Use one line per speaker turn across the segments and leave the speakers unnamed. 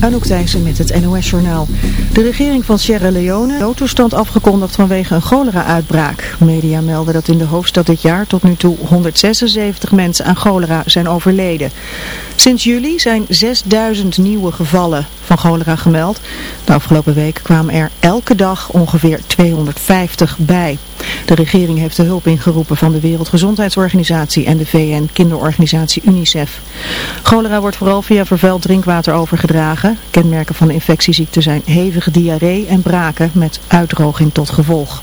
Anouk Thijssen met het NOS-journaal. De regering van Sierra Leone noodtoestand afgekondigd vanwege een cholera-uitbraak. Media melden dat in de hoofdstad dit jaar tot nu toe 176 mensen aan cholera zijn overleden. Sinds juli zijn 6000 nieuwe gevallen van cholera gemeld. De afgelopen week kwamen er elke dag ongeveer 250 bij. De regering heeft de hulp ingeroepen van de Wereldgezondheidsorganisatie en de VN-kinderorganisatie UNICEF. Cholera wordt vooral via vervuild drinkwater overgedragen. Kenmerken van de infectieziekte zijn hevige diarree en braken met uitdroging tot gevolg.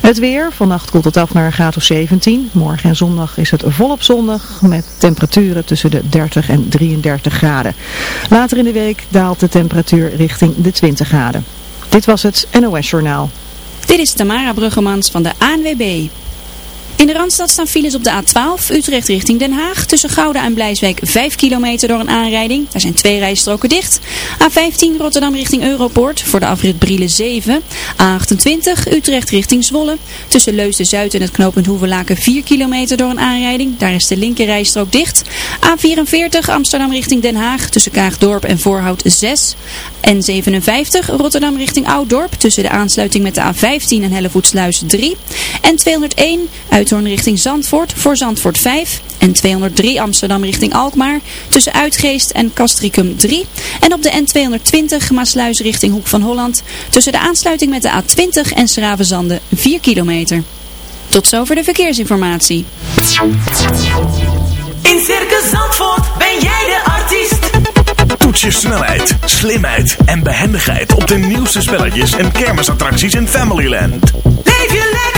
Het weer, vannacht koelt het af naar een graad of 17. Morgen en zondag is het volop zondag met temperaturen tussen de 30 en 33 graden. Later in de week daalt de temperatuur richting de 20 graden. Dit was het NOS Journaal.
Dit is Tamara Bruggemans van de ANWB. In de Randstad staan files op de A12, Utrecht richting Den Haag. Tussen Gouda en Blijswijk 5 kilometer door een aanrijding. Daar zijn twee rijstroken dicht. A15 Rotterdam richting Europoort voor de afrit Brielen 7. A28 Utrecht richting Zwolle. Tussen Leusden-Zuid en het knooppunt Hoevelaken 4 kilometer door een aanrijding. Daar is de linker rijstrook dicht. A44 Amsterdam richting Den Haag. Tussen Kaagdorp en Voorhout 6. N57 Rotterdam richting Ouddorp. Tussen de aansluiting met de A15 en Hellevoetsluis 3. En 201 uit Uithoorn richting Zandvoort voor Zandvoort 5 en 203 Amsterdam richting Alkmaar tussen Uitgeest en Castricum 3 en op de N220 Maasluis richting Hoek van Holland tussen de aansluiting met de A20 en Schravenzande 4 kilometer. Tot zover de verkeersinformatie.
In Circus Zandvoort ben jij de artiest.
Toets je snelheid, slimheid en behendigheid op de nieuwste spelletjes en kermisattracties in Familyland.
Leef je lekker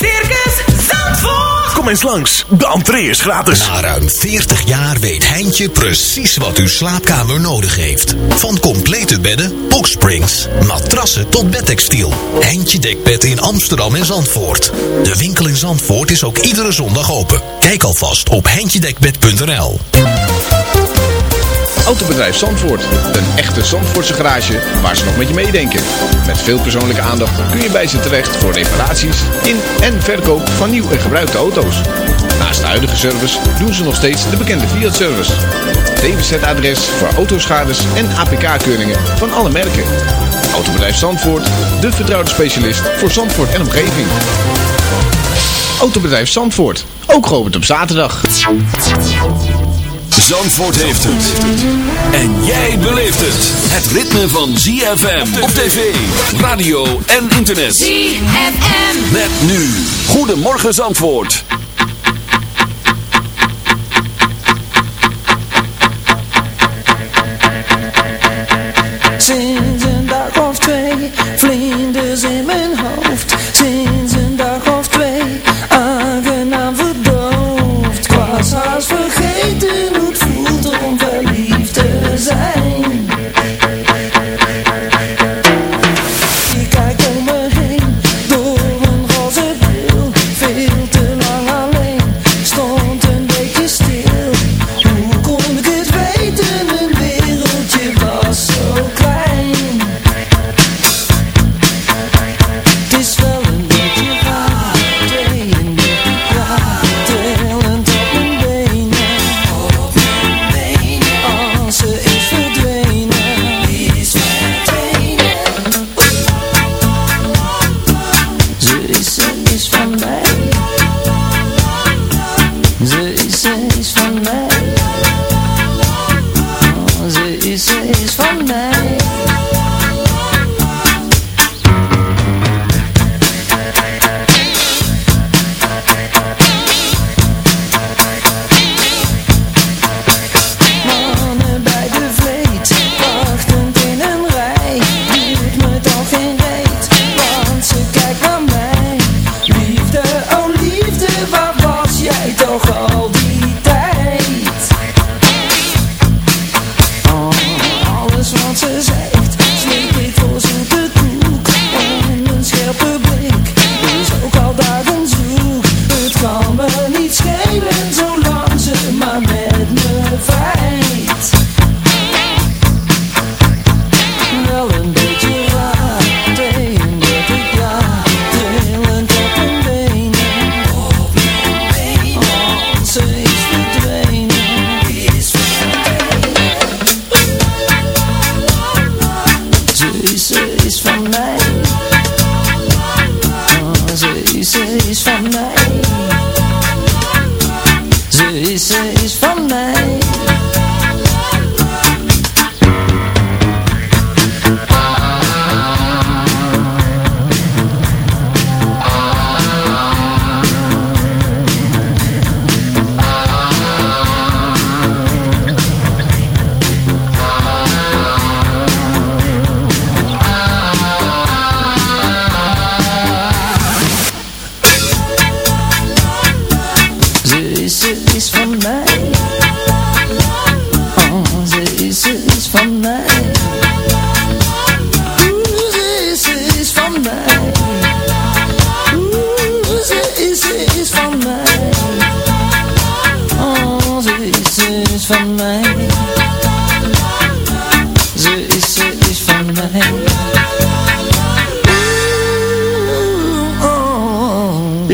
Circus Zandvoort.
Kom eens langs, de entree is gratis.
Na ruim 40 jaar weet Heintje precies wat uw slaapkamer nodig heeft. Van complete bedden, boxsprings, matrassen tot bedtextiel. Heintje Dekbed in Amsterdam en Zandvoort. De winkel in Zandvoort is ook iedere zondag open. Kijk alvast op heintjedekbed.nl
Autobedrijf Zandvoort. Een echte Zandvoortse garage waar ze nog met je meedenken. Met veel persoonlijke aandacht kun je bij ze terecht voor reparaties in en verkoop van nieuw en gebruikte auto's. Naast de huidige service doen ze nog steeds de bekende Fiat-service. DWZ-adres voor autoschades en APK-keuringen van alle merken. Autobedrijf Zandvoort, de vertrouwde specialist voor Zandvoort en omgeving. Autobedrijf Zandvoort, ook geopend op zaterdag.
Zandvoort heeft het. En jij beleeft het. Het ritme van ZFM op tv, radio en internet.
ZFM.
Met nu. Goedemorgen Zandvoort.
Sinds een dag of twee, vlinders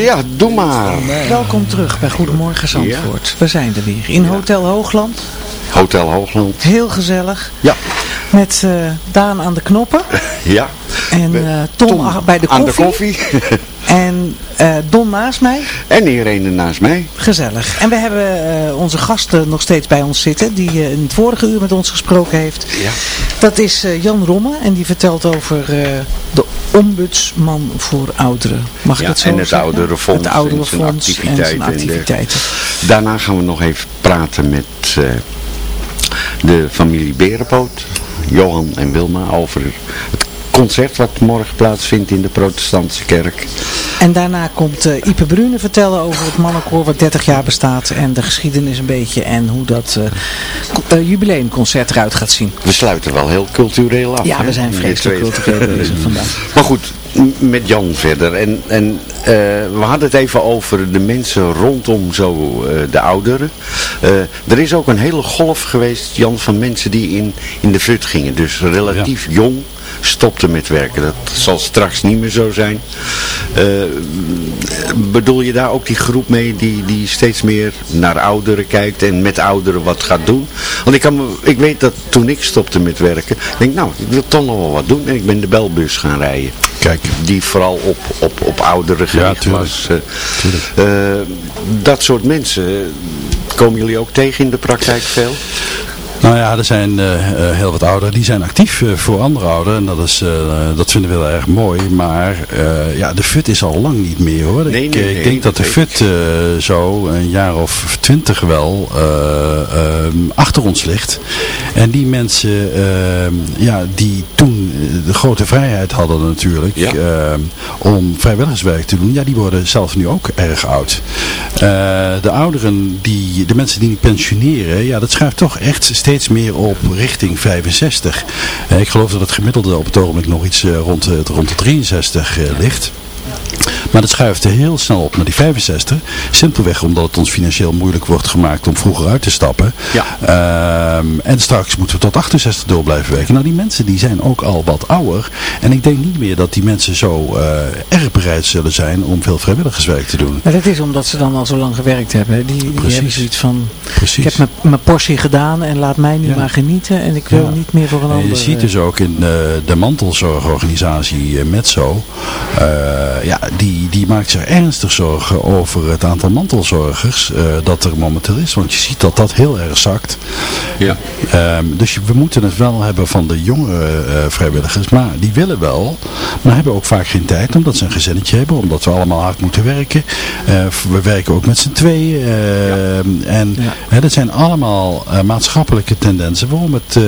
Ja, doe maar.
Welkom terug bij Goedemorgen Zandvoort. We zijn er weer in Hotel Hoogland.
Hotel Hoogland.
Heel gezellig.
Ja,
Met eh, Daan aan de knoppen.
ja.
En eh, Tom, bij de
Aan de
koffie.
koffie.
En eh, Don naast mij.
en Irene naast mij.
Gezellig. En we hebben eh, onze gasten nog steeds bij ons zitten. Die eh, in het vorige uur met ons gesproken heeft.
Ja.
Dat is eh, Jan Romme. En die vertelt over eh, de ombudsman voor ouderen. Mag ik
Ja,
het zo
en het
zeggen?
ouderenfonds
Het
en
ouderenfonds
zijn
en zijn
activiteiten en
activiteiten.
Daarna gaan we nog even praten met eh, de familie Berenpoot. Johan en Wilma over het concert wat morgen plaatsvindt in de protestantse kerk.
En daarna komt eh, Ipe Brune vertellen over het mannenkoor wat 30 jaar bestaat. En de geschiedenis een beetje. En hoe dat eh, eh, jubileumconcert eruit gaat zien.
We sluiten wel heel cultureel af.
Ja,
hè,
we zijn vreselijk cultureel bezig vandaag.
Maar goed, met Jan verder. En, en eh, we hadden het even over de mensen rondom zo eh, de ouderen. Eh, er is ook een hele golf geweest, Jan, van mensen die in, in de fut gingen. Dus relatief jong stopten met werken. Dat zal straks niet meer zo zijn. Eh, bedoel je daar ook die groep mee die, die steeds meer naar ouderen kijkt en met ouderen wat gaat doen? Want ik, kan ik weet dat toen ik stopte met werken, ik denk nou, ik wil toch nog wel wat doen. En ik ben de belbus gaan rijden.
Kijk.
Die vooral op, op, op ouderen gericht
tuurlijk.
was. Eh, eh, dat soort mensen, komen jullie ook tegen in de praktijk veel?
Nou ja, er zijn eh, eh, heel wat ouderen die zijn actief eh, voor andere ouderen. En dat, is, dat vinden we heel erg mooi. Maar ja, de FUT is al lang niet meer hoor.
Nee,
ik,
nee,
ik
nee,
denk dat de FUT zo een jaar of twintig wel achter ons ligt. En die mensen ja, die toen de grote vrijheid hadden natuurlijk
Ja.
ehm, om vrijwilligerswerk te doen. Ja, die worden zelf nu ook erg oud. Eh, de ouderen, die, de mensen die pensioneren, ja, dat schuift toch echt steeds meer op richting 65. Eh, ik geloof dat het gemiddelde op het ogenblik nog iets eh, rond, eh, rond de 63 eh, ligt. Maar dat schuift heel snel op naar die 65. Simpelweg omdat het ons financieel moeilijk wordt gemaakt om vroeger uit te stappen.
Ja.
Ehm, en straks moeten we tot 68 door blijven werken. Nou, die mensen die zijn ook al wat ouder. En ik denk niet meer dat die mensen zo eh, erg bereid zullen zijn om veel vrijwilligerswerk te doen.
Maar dat is omdat ze dan al zo lang gewerkt hebben. Die, die
Precies.
hebben zoiets van,
Precies.
ik heb mijn, portie gedaan en laat mij nu
Ja.
maar genieten. En ik wil
Ja.
niet meer voor een
En
ander.
je ziet dus ook in eh, de mantelzorgorganisatie eh, Metso, eh, ja, die, die, die maakt zich ernstig zorgen over het aantal mantelzorgers eh, dat er momenteel is. Want je ziet dat dat heel erg zakt.
Ja.
Ehm, dus je- we moeten het wel hebben van de jongere eh, vrijwilligers. Maar die willen wel, maar hebben ook vaak geen tijd. Omdat ze een gezinnetje hebben. Omdat we allemaal hard moeten werken. Eh, we werken ook met z'n tweeën. ehm, En hè, dat zijn allemaal maatschappelijke tendensen. Waarom het,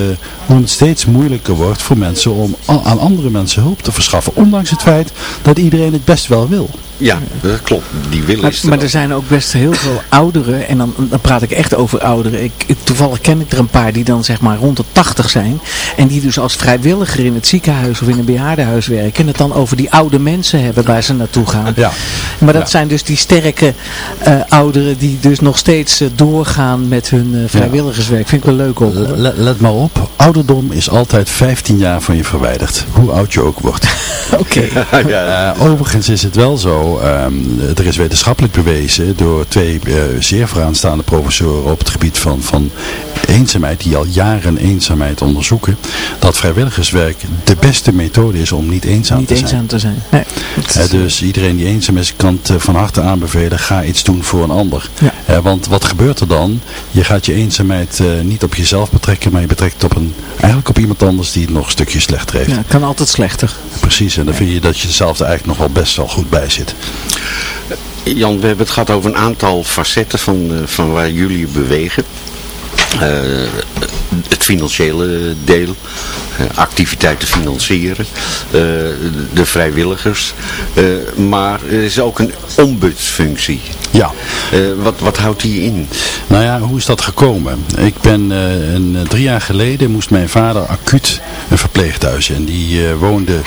waarom het steeds moeilijker wordt voor mensen om aan andere mensen hulp te verschaffen. Ondanks het feit dat iedereen het best wel wil. Bill.
Ja, dat klopt. Die wil
Maar,
is er
maar er zijn ook best heel veel ouderen, en dan, dan praat ik echt over ouderen. Ik, ik- toevallig ken ik er een paar die dan zeg maar rond de 80 zijn. En die dus als vrijwilliger in het ziekenhuis of in een bejaardenhuis werken. En het dan over die oude mensen hebben waar ze naartoe gaan.
Ja.
Maar dat
Ja.
zijn dus die sterke eh, ouderen die dus nog steeds eh, doorgaan met hun eh, vrijwilligerswerk. Vind ik wel leuk op. hoor.
Let, let maar op, ouderdom is altijd 15 jaar van je verwijderd. Hoe oud je ook wordt.
Oké.
Overigens is het wel zo, ehm, er is wetenschappelijk bewezen door twee eh, zeer vooraanstaande professoren op het gebied van, van eenzaamheid, die al jaren eenzaamheid onderzoeken, dat vrijwilligerswerk de beste methode is om niet eenzaam
Niet
te zijn.
eenzaam te zijn. Nee.
Dus iedereen die eenzaam is, kan het eh, van harte aanbevelen. Ga iets doen voor een ander.
Ja.
Eh, want wat gebeurt er dan? Je gaat je eenzaamheid eh, niet op jezelf betrekken, maar je betrekt het op een, eigenlijk op iemand anders die het nog een stukje slechter heeft.
Ja, het kan altijd slechter.
Precies, en dan vind je dat je zelf er eigenlijk nog wel best wel goed bij zit.
Jan, we hebben het gehad over een aantal facetten van, eh, van waar jullie bewegen. Eh, het financiële deel, eh, activiteiten financieren, eh, de vrijwilligers. Eh, maar er is ook een ombudsfunctie.
Ja.
Wat, wat houdt die in?
Nou ja, hoe is dat gekomen? Ik ben een, drie jaar geleden moest mijn vader acuut een verpleeghuis in. Die woonde,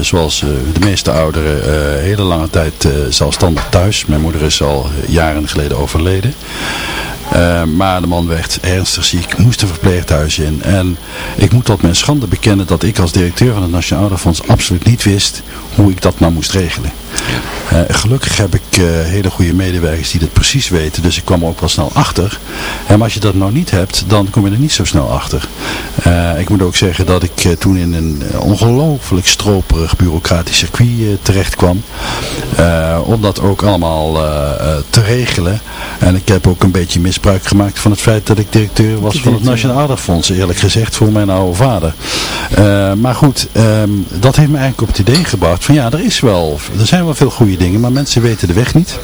zoals de meeste ouderen, hele lange tijd zelfstandig thuis. Mijn moeder is al jaren geleden overleden. Eh, maar de man werd ernstig ziek, moest een verpleeghuis in. En ik moet tot mijn schande bekennen dat ik als directeur van het Nationaal Ouderfonds absoluut niet wist hoe ik dat nou moest regelen. Eh, gelukkig heb ik eh, hele goede medewerkers die dat precies weten, dus ik kwam er ook wel snel achter. En als je dat nou niet hebt, dan kom je er niet zo snel achter. Ik moet ook zeggen dat ik toen in een ongelooflijk stroperig bureaucratisch circuit terecht kwam. Om dat ook allemaal te regelen. En ik heb ook een beetje misbruik gemaakt van het feit dat ik directeur was van het Nationaal Ouderfonds. Eerlijk gezegd voor mijn oude vader. Eh, maar goed, ehm, dat heeft me eigenlijk op het idee gebracht van ja, er is wel, er zijn wel veel goede dingen, maar mensen weten de weg niet.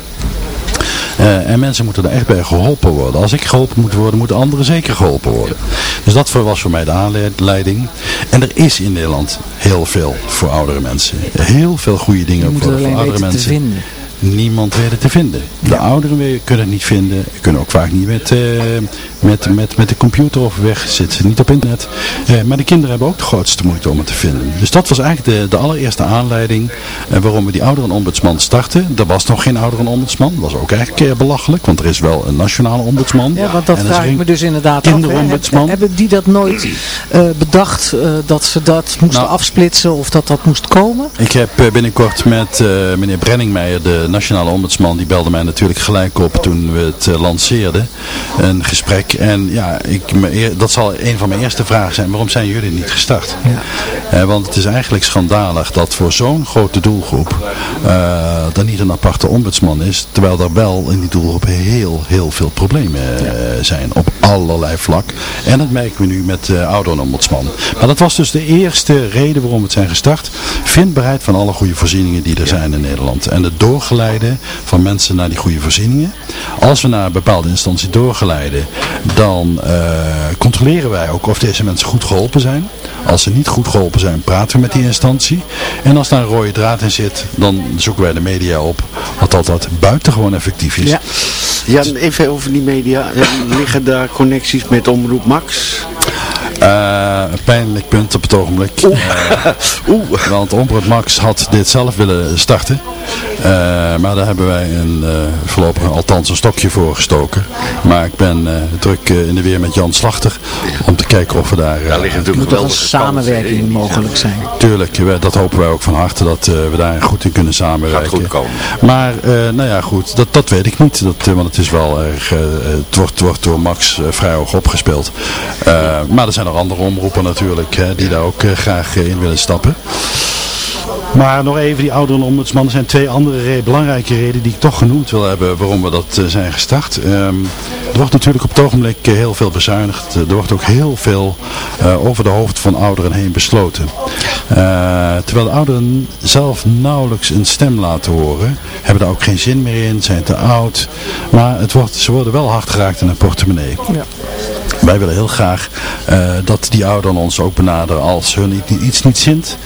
Eh, en mensen moeten er echt bij geholpen worden. Als ik geholpen moet worden, moeten anderen zeker geholpen worden. Dus dat was voor mij de aanleiding. En er is in Nederland heel veel voor oudere mensen. Heel veel goede dingen voor, oudere
te
mensen.
vinden.
Niemand weet het te vinden. De ouderen kunnen het niet vinden. Kunnen ook vaak niet met, eh, met, met, met de computer overweg. Zitten niet op internet. Eh, maar de kinderen hebben ook de grootste moeite om het te vinden. Dus dat was eigenlijk de, de allereerste aanleiding eh, waarom we die ouderenombudsman starten. Er was nog geen ouderenombudsman. Dat was ook eigenlijk belachelijk. Want er is wel een nationale ombudsman.
Ja, want dat
En
vraag ik me dus inderdaad af.
kinderombudsman.
Heb- Hebben die dat nooit bedacht, dat ze dat moesten
Nou.
afsplitsen of dat dat moest komen?
Ik heb binnenkort met meneer Brenningmeijer, de nationale ombudsman, die belde mij natuurlijk gelijk op toen we het eh, lanceerden. Een gesprek. En ja, ik, me dat zal een van mijn eerste vragen zijn. Waarom zijn jullie niet gestart? Eh, want het is eigenlijk schandalig dat voor zo'n grote doelgroep eh, er niet een aparte ombudsman is. Terwijl er wel in die doelgroep heel, heel veel problemen zijn. Op allerlei vlak. En dat merken we nu met de ouderenombudsman. Maar dat was dus de eerste reden waarom we het zijn gestart. Vindbaarheid van alle goede voorzieningen die er zijn in Nederland. En het van mensen naar die goede voorzieningen. Als we naar een bepaalde instantie doorgeleiden, dan eh, controleren wij ook of deze mensen goed geholpen zijn. Als ze niet goed geholpen zijn, praten we met die instantie. En als daar een rode draad in zit, dan zoeken wij de media op. Wat altijd buitengewoon effectief is.
Ja.
Ja, even over die media. Eh, Liggen daar connecties met Omroep Max?
Eh, een pijnlijk punt op het ogenblik.
Oeh.
Want Omroep Max had dit zelf willen starten. Eh, maar daar hebben wij een, eh, voorlopig althans een stokje voor gestoken. Maar ik ben eh, druk eh, in de weer met Jan Slachter. Om te kijken of we daar... eh,
Daar natuurlijk
Moet een
kansen
samenwerking
in.
mogelijk zijn?
Tuurlijk, we- dat hopen wij ook van harte dat eh, we daar goed in kunnen samenwerken.
Gaat goed komen.
Maar, eh, nou ja, goed, dat, dat weet ik niet. Dat, eh, want het is wel erg, eh, het wordt, wordt door Max eh, vrij hoog opgespeeld. Eh, maar er zijn nog andere omroepen natuurlijk, die daar ook eh, graag eh, in willen stappen. Maar nog even die ouderenombudsman. Er zijn twee andere re- belangrijke redenen die ik toch genoemd wil hebben waarom we dat eh, zijn gestart. Ehm, er wordt natuurlijk op het ogenblik heel veel bezuinigd. Er wordt ook heel veel over de hoofd van ouderen heen besloten. Terwijl de ouderen zelf nauwelijks een stem laten horen. Hebben daar ook geen zin meer in, zijn te oud. Maar het wordt, ze worden wel hard geraakt in hun portemonnee.
Ja.
Wij willen heel graag eh, dat die ouderen ons ook benaderen als hun iets niet zint.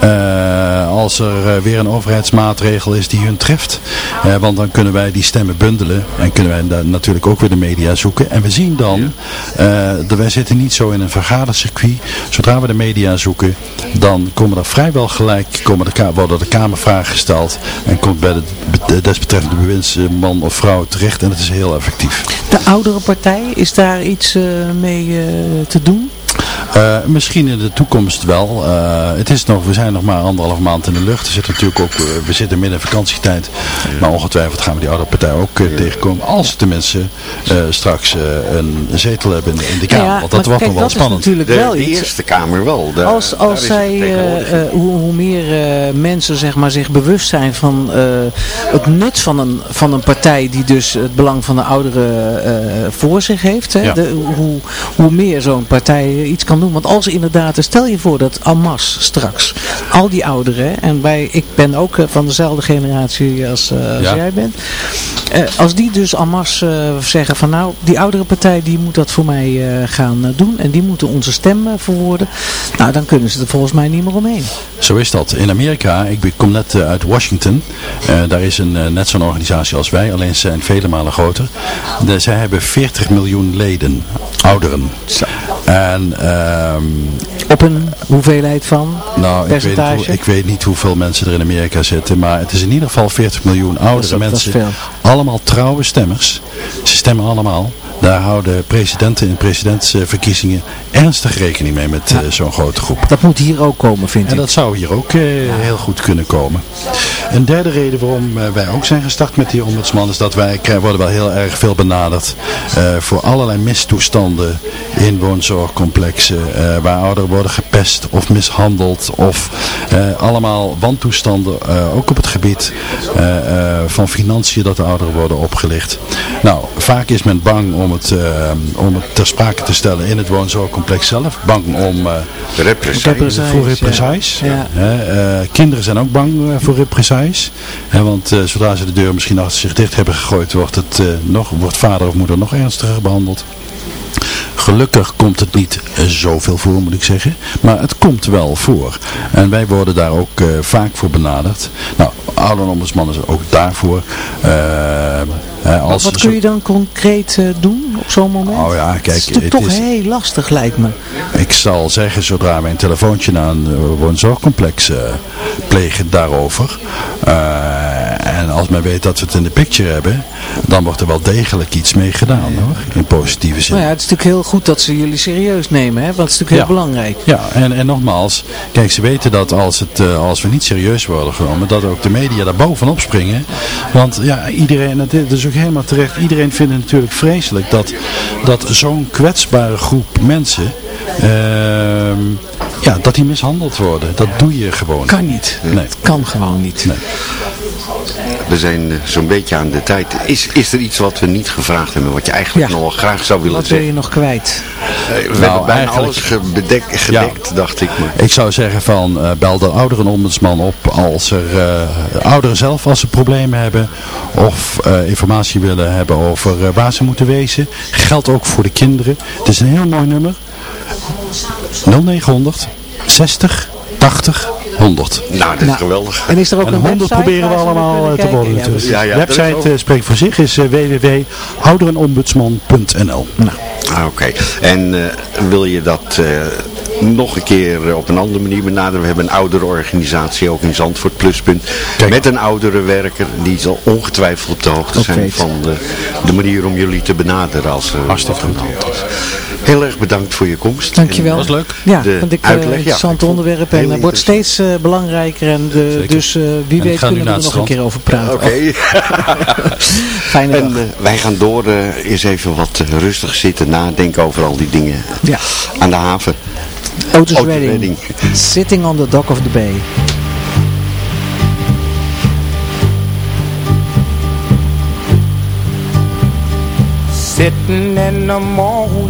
Eh, als er eh, weer een overheidsmaatregel is die hun treft. Eh, want dan kunnen wij die stemmen bundelen. En kunnen wij daar natuurlijk ook weer de media zoeken. En we zien dan, eh, dat wij zitten niet zo in een vergadercircuit. Zodra we de media zoeken, dan komen er vrijwel gelijk, komen de, worden de Kamervragen gesteld. En komt bij de, de desbetreffende bewindsman of vrouw terecht. En het is heel effectief.
De oudere partij, is daar iets mee eh, te doen?
Eh, misschien in de toekomst wel. Eh, het is nog, we zijn nog maar anderhalf maand in de lucht. Er zit natuurlijk ook, eh, we zitten midden in vakantietijd. Maar ongetwijfeld gaan we die oude partij ook tegenkomen. Als de mensen eh, straks eh, een zetel hebben in, in de Kamer.
Ja,
Want dat wordt nog wel
dat is
spannend.
natuurlijk
De,
wel
de
iets.
Eerste Kamer wel. Daar-
Als, als zij, eh, eh, hoe, hoe meer eh, mensen zeg maar, zich bewust zijn van eh, het nut van een, van een partij die dus het belang van de ouderen eh, voor zich heeft. Hè,
Ja.
de, hoe, hoe meer zo'n partij iets kan doen. Want als inderdaad, stel je voor dat Amas straks, al die ouderen, en wij, ik ben ook eh, van dezelfde generatie als, eh, als
Ja.
jij bent. Eh, als die dus Amas eh, zeggen van nou, die oudere partij die moet dat voor mij eh, gaan eh, doen. En die moeten onze stem eh, verwoorden. Nou, dan kunnen ze er volgens mij niet meer omheen.
Zo is dat. In Amerika, ik kom net eh, uit Washington. Eh, daar is een, eh, net zo'n organisatie als wij, alleen ze zijn vele malen groter. De, zij hebben 40 miljoen leden, ouderen. En ehm,
Op een hoeveelheid van
Nou, ik weet, niet
percentage?
hoe- ik weet niet hoeveel mensen er in Amerika zitten, maar het is in ieder geval 40 miljoen oudere
ook- dat is
mensen. Allemaal trouwe stemmers. Ze stemmen allemaal. Daar houden presidenten in presidentsverkiezingen ernstig rekening mee met eh, zo'n grote groep.
Dat moet hier ook komen, vind
En
ik.
dat zou hier ook eh, heel goed kunnen komen. Een derde reden waarom eh, wij ook zijn gestart met die ombudsman is dat wij worden wel heel erg veel benaderd voor allerlei mistoestanden in woonzorgcomplexen waar ouderen worden gepest of mishandeld of allemaal wantoestanden ook op het gebied van financiën dat de ouderen worden opgelicht. Nou, vaak is men bang om het, eh, om het ter sprake te stellen in het woonzorgcomplex zelf. Bang om eh.
Represailles,
voor represailles.
Ja.
Hè, eh, kinderen zijn ook bang voor represailles. Hè, want eh, zodra ze de deur misschien achter zich dicht hebben gegooid, wordt, het, eh, nog, wordt vader of moeder nog ernstiger behandeld. Gelukkig komt het niet zoveel voor, moet ik zeggen. Maar het komt wel voor. En wij worden daar ook eh, vaak voor benaderd. Nou, ouderenombudsman is ook daarvoor. Hè,
Wat,
als
wat
zo-
kun je dan concreet eh, doen op zo'n moment?
Oh ja, kijk,
het is
het
toch
is-
heel lastig, lijkt me.
Ik zal zeggen, zodra wij een telefoontje naar een eh, woonzorgcomplex eh, plegen daarover. eh, en als men weet dat we het in de picture hebben, dan wordt er wel degelijk iets mee gedaan hoor. In positieve zin.
Nou ja, het is natuurlijk heel goed dat ze jullie serieus nemen, hè? want het is natuurlijk heel
Ja.
belangrijk.
Ja, en, en nogmaals, kijk, ze weten dat als, het, eh, als we niet serieus worden genomen, dat ook de media daar bovenop springen. Want ja, iedereen, dat is- dat is ook helemaal terecht, iedereen vindt het natuurlijk vreselijk dat, dat zo'n kwetsbare groep mensen, ehm, ja, dat die mishandeld worden. Dat doe je gewoon.
Kan niet.
Nee.
Het kan gewoon niet.
Nee.
We zijn eh, zo'n beetje aan de tijd. Is, is er iets wat we niet gevraagd hebben, wat je eigenlijk
Ja.
nog wel graag zou willen
Wat wil je nog kwijt?
Eh, we
Nou,
hebben bijna alles gebedek, gedekt, dacht ik maar.
Ik zou zeggen van eh, bel de ouderenombudsman op als er eh, ouderen zelf als ze problemen hebben of eh, informatie willen hebben over waar ze moeten wezen. Geldt ook voor de kinderen. Het is een heel mooi nummer. 0900 60 80 100.
Nou, dat is
Nou,
geweldig.
En is er ook
En
een
100
website
proberen we allemaal eh, te worden
Ja,
natuurlijk.
Ja, ja,
de website
ook-
eh, spreekt voor zich, is eh, www.ouderenombudsman.nl
Nou,
Ah, Oké. En eh, wil je dat eh, nog een keer op een andere manier benaderen? We hebben een oudere organisatie ook in Zandvoort, Pluspunt.
Kijk.
Met een oudere werker. Die zal ongetwijfeld op de hoogte zijn van de, de manier om jullie te benaderen als er
Hartstikke
wat aan de hand is. Heel erg bedankt voor je komst.
Dankjewel.
Eh, Dat
was leuk.
Ja,
de
want ik
uitleg,
eh,
ja, eh, interessant
onderwerp en het wordt steeds belangrijker. En de, dus wie weet kunnen we er nog een keer over praten.
Oké.
Oh. Fijne
en, dag. wij gaan door eerst even wat rustig zitten nadenken over al die dingen
ja.
aan de haven.
Auto's
Otis
Sitting on the dock of the bay.
Sitting in the morning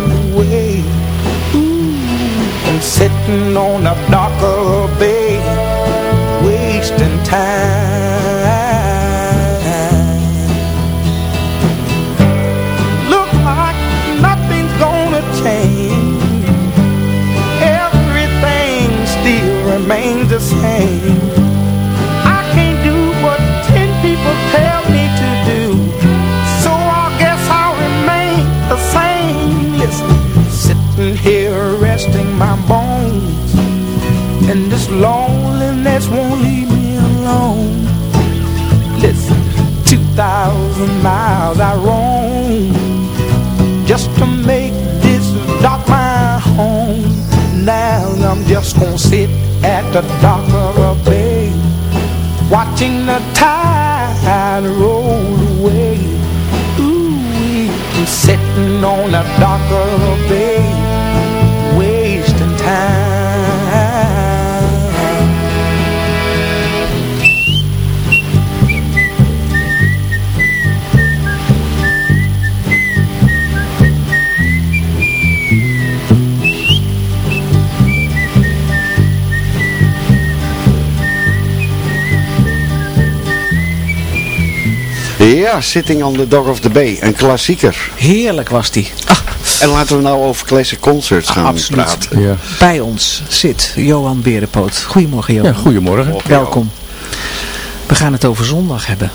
sitting on a dock of the bay, wasting time. Look like nothing's gonna change. Everything still remains the same. I can't do what ten people tell me to do, so I guess I'll remain the same. Sitting here my bones, and this loneliness won't leave me alone. Listen, two thousand miles I roam just to make this dock my home. Now I'm just gonna sit at the dock of a bay, watching the tide roll away. Ooh, sitting on the dock of a bay,
Ja, Sitting on the Dock of the Bay, een klassieker.
Heerlijk was die.
En laten we nou over classic concerts gaan
absoluut.
praten.
Ja.
Bij ons zit Johan Berenpoot. Goedemorgen Johan.
Ja, goedemorgen.
Welkom. We gaan het over zondag hebben.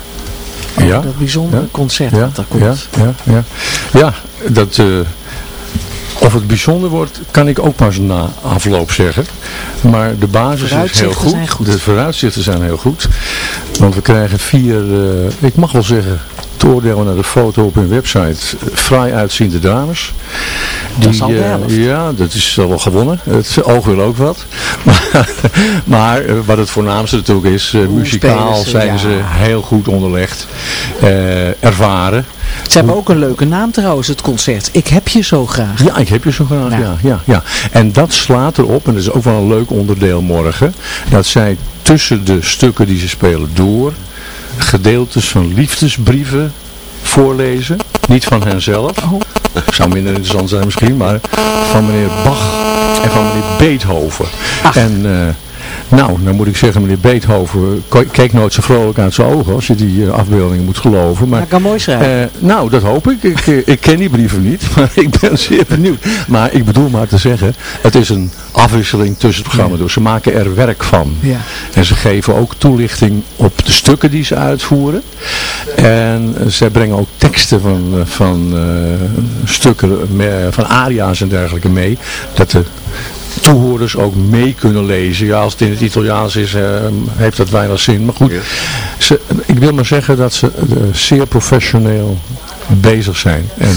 Ja.
Dat bijzondere
Ja.
concert
Ja,
dat er komt.
ja, ja, ja. ja dat, eh, of het bijzonder wordt, kan ik ook pas na afloop zeggen. Maar de basis is heel goed. De vooruitzichten zijn heel goed. Want we krijgen vier, eh, ik mag wel zeggen, te oordelen naar de foto op hun website, fraai uitziende dames.
Dat is helft.
ja, dat is al wel gewonnen. Het oog wil ook wat. Maar, maar eh, wat het voornaamste natuurlijk is, eh, muzikaal
ze,
zijn
ja.
ze heel goed onderlegd, eh, ervaren.
Ze hebben ook een leuke naam trouwens, het concert. Ik heb je zo graag.
Ja, ik heb je zo graag,
Ja.
ja. Ja, ja, En dat slaat erop, en dat is ook wel een leuk onderdeel morgen, dat zij tussen de stukken die ze spelen door, gedeeltes van liefdesbrieven voorlezen. Niet van henzelf. Zou minder interessant zijn misschien, maar van meneer Bach en van meneer Beethoven. En eh, nou, dan moet ik zeggen, meneer Beethoven keek nooit zo vrolijk uit zijn ogen als je die eh, afbeeldingen moet geloven. Maar,
Hij kan mooi schrijven.
eh, nou, dat hoop ik. Ik, eh, ik ken die brieven niet, maar ik ben zeer benieuwd. Maar ik bedoel maar te zeggen, het is een afwisseling tussen het programma. Dus ze maken er werk van.
Ja.
En ze geven ook toelichting op de stukken die ze uitvoeren. En ze brengen ook teksten van, van stukken, van aria's en dergelijke mee. Dat de toehoorders ook mee kunnen lezen. Ja, als het in het Italiaans is, eh, heeft dat weinig zin. Maar goed, ze, ik wil maar zeggen dat ze eh, zeer professioneel bezig zijn. En,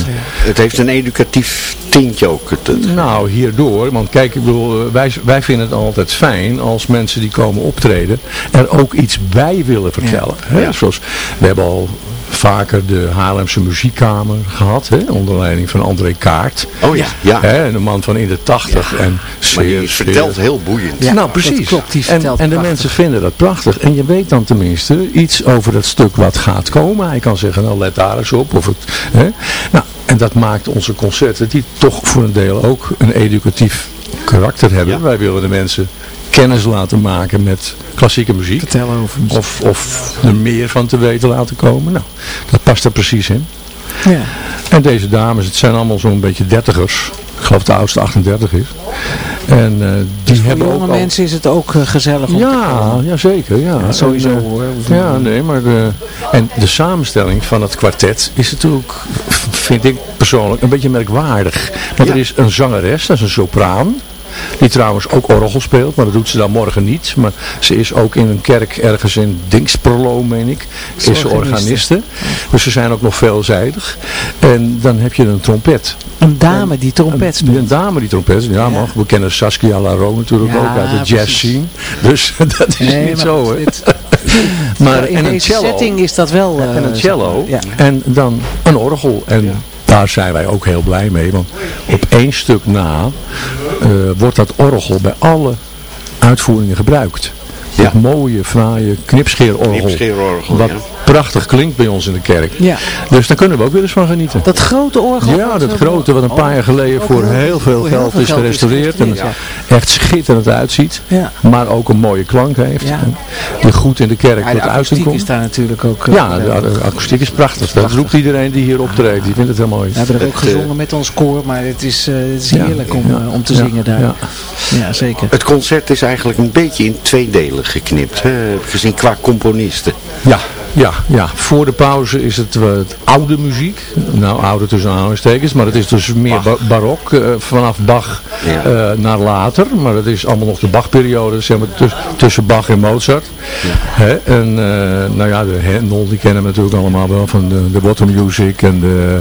Het heeft een educatief tintje ook. Het, het-
nou, hierdoor, want kijk, ik bedoel, eh, wij, wij vinden het altijd fijn als mensen die komen optreden er ook iets bij willen vertellen. Hè? Zoals, we hebben al vaker de Haarlemse muziekkamer gehad, hè? onder leiding van André Kaart.
Oh ja, ja.
Hè? Een man van in de tachtig. en
maar
zeer,
die
zeer-
vertelt heel boeiend.
Ja,
nou,
dat
precies.
klopt, die
en, en de
prachtig.
mensen vinden dat prachtig. En je weet dan tenminste iets over dat stuk wat gaat komen. Hij kan zeggen, nou let daar eens op. Of het, hè? Nou, en dat maakt onze concerten, die toch voor een deel ook een educatief karakter hebben.
Ja.
Wij willen de mensen kennis laten maken met klassieke muziek.
Vertel over muziek.
Of, of er meer van te weten laten komen. Nou, dat past er precies in.
Ja.
En deze dames, het zijn allemaal zo'n beetje dertigers. Ik geloof de oudste 38 is. En eh, die
Dus
hebben
jonge
ook al...
mensen is het ook eh, gezellig om te
Ja,
komen.
ja, zeker. Ja.
sowieso
En, eh,
hoor.
Ja, nee, maar de, en de samenstelling van het kwartet is natuurlijk, vind ik persoonlijk, een beetje merkwaardig. Want er is een zangeres, dat is een sopraan. Die trouwens ook orgel speelt, maar dat doet ze dan morgen niet. Maar ze is ook in een kerk ergens in Dingsperlo, meen ik. Is ze
organiste.
Dus ze zijn ook nog veelzijdig. En dan heb je een trompet.
Een dame die trompet speelt.
een dame die trompet. Ja, man. We kennen Saskia Laro natuurlijk
Ja,
ook uit de jazz scene. Dus dat is
Nee,
niet zo, hè. maar,
in
en een cello.
setting is dat wel... eh,
en een cello.
Ja.
En dan een orgel. En daar zijn wij ook heel blij mee. Want op één stuk na eh, wordt dat orgel bij alle uitvoeringen gebruikt.
Ja.
Dat mooie, fraaie knipscheerorgel.
Knipscheerorgel,
Wat
ja.
Prachtig klinkt bij ons in de kerk.
Ja.
Dus daar kunnen we ook weer eens van genieten.
Dat grote orgel.
Ja, dat grote wat een paar jaar geleden
ook
voor
heel-
veel geld is gerestaureerd. En echt schitterend uitziet.
Ja.
Maar ook een mooie klank heeft. En Die goed in de kerk tot
de
uiting
akoestiek
komt.
is daar natuurlijk ook... eh,
Ja, de, akoestiek is prachtig. Dat roept iedereen die hier optreedt. Die vindt het heel mooi.
We hebben er ook
Het, eh,
gezongen met ons koor, maar het is, eh, het is
Ja.
heerlijk om, te zingen daar.
Ja.
Ja, zeker.
Het concert is eigenlijk een beetje in twee delen geknipt, hè, gezien qua componisten.
Ja, ja, ja. Voor de pauze is het wat oude muziek. Nou, oude tussen aanhalingstekens. Maar het is dus meer ba- barok. eh, vanaf Bach
Ja.
eh, naar later. Maar het is allemaal nog de Bach-periode. Zeg maar, tus- tussen Bach en Mozart. Hè? En eh, nou ja, de Handel, die kennen we natuurlijk allemaal wel. Van de, de Bottom Music. En de,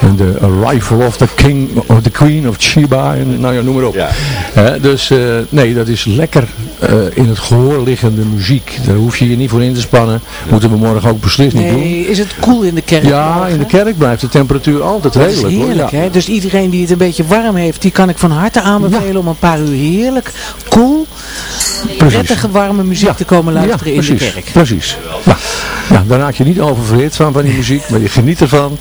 en de Arrival of the King, of the Queen of Sheba. En, nou ja, noem maar op.
Ja.
Hè? Dus eh, nee, dat is lekker eh, in het gehoor liggende muziek. Daar hoef je je niet voor in te spannen. Moeten we morgen ook beslist niet doen.
Nee, is het koel in de kerk?
Ja,
morgen?
in de kerk blijft de temperatuur altijd redelijk. hoor.
heerlijk,
Ja.
hè? Dus iedereen die het een beetje warm heeft, die kan ik van harte aanbevelen om een paar uur heerlijk, cool, prettige warme muziek te komen luisteren
ja,
in de
precies,
kerk.
Precies. Ja. Ja, daar raak je niet oververhit van, van die muziek, maar je geniet ervan.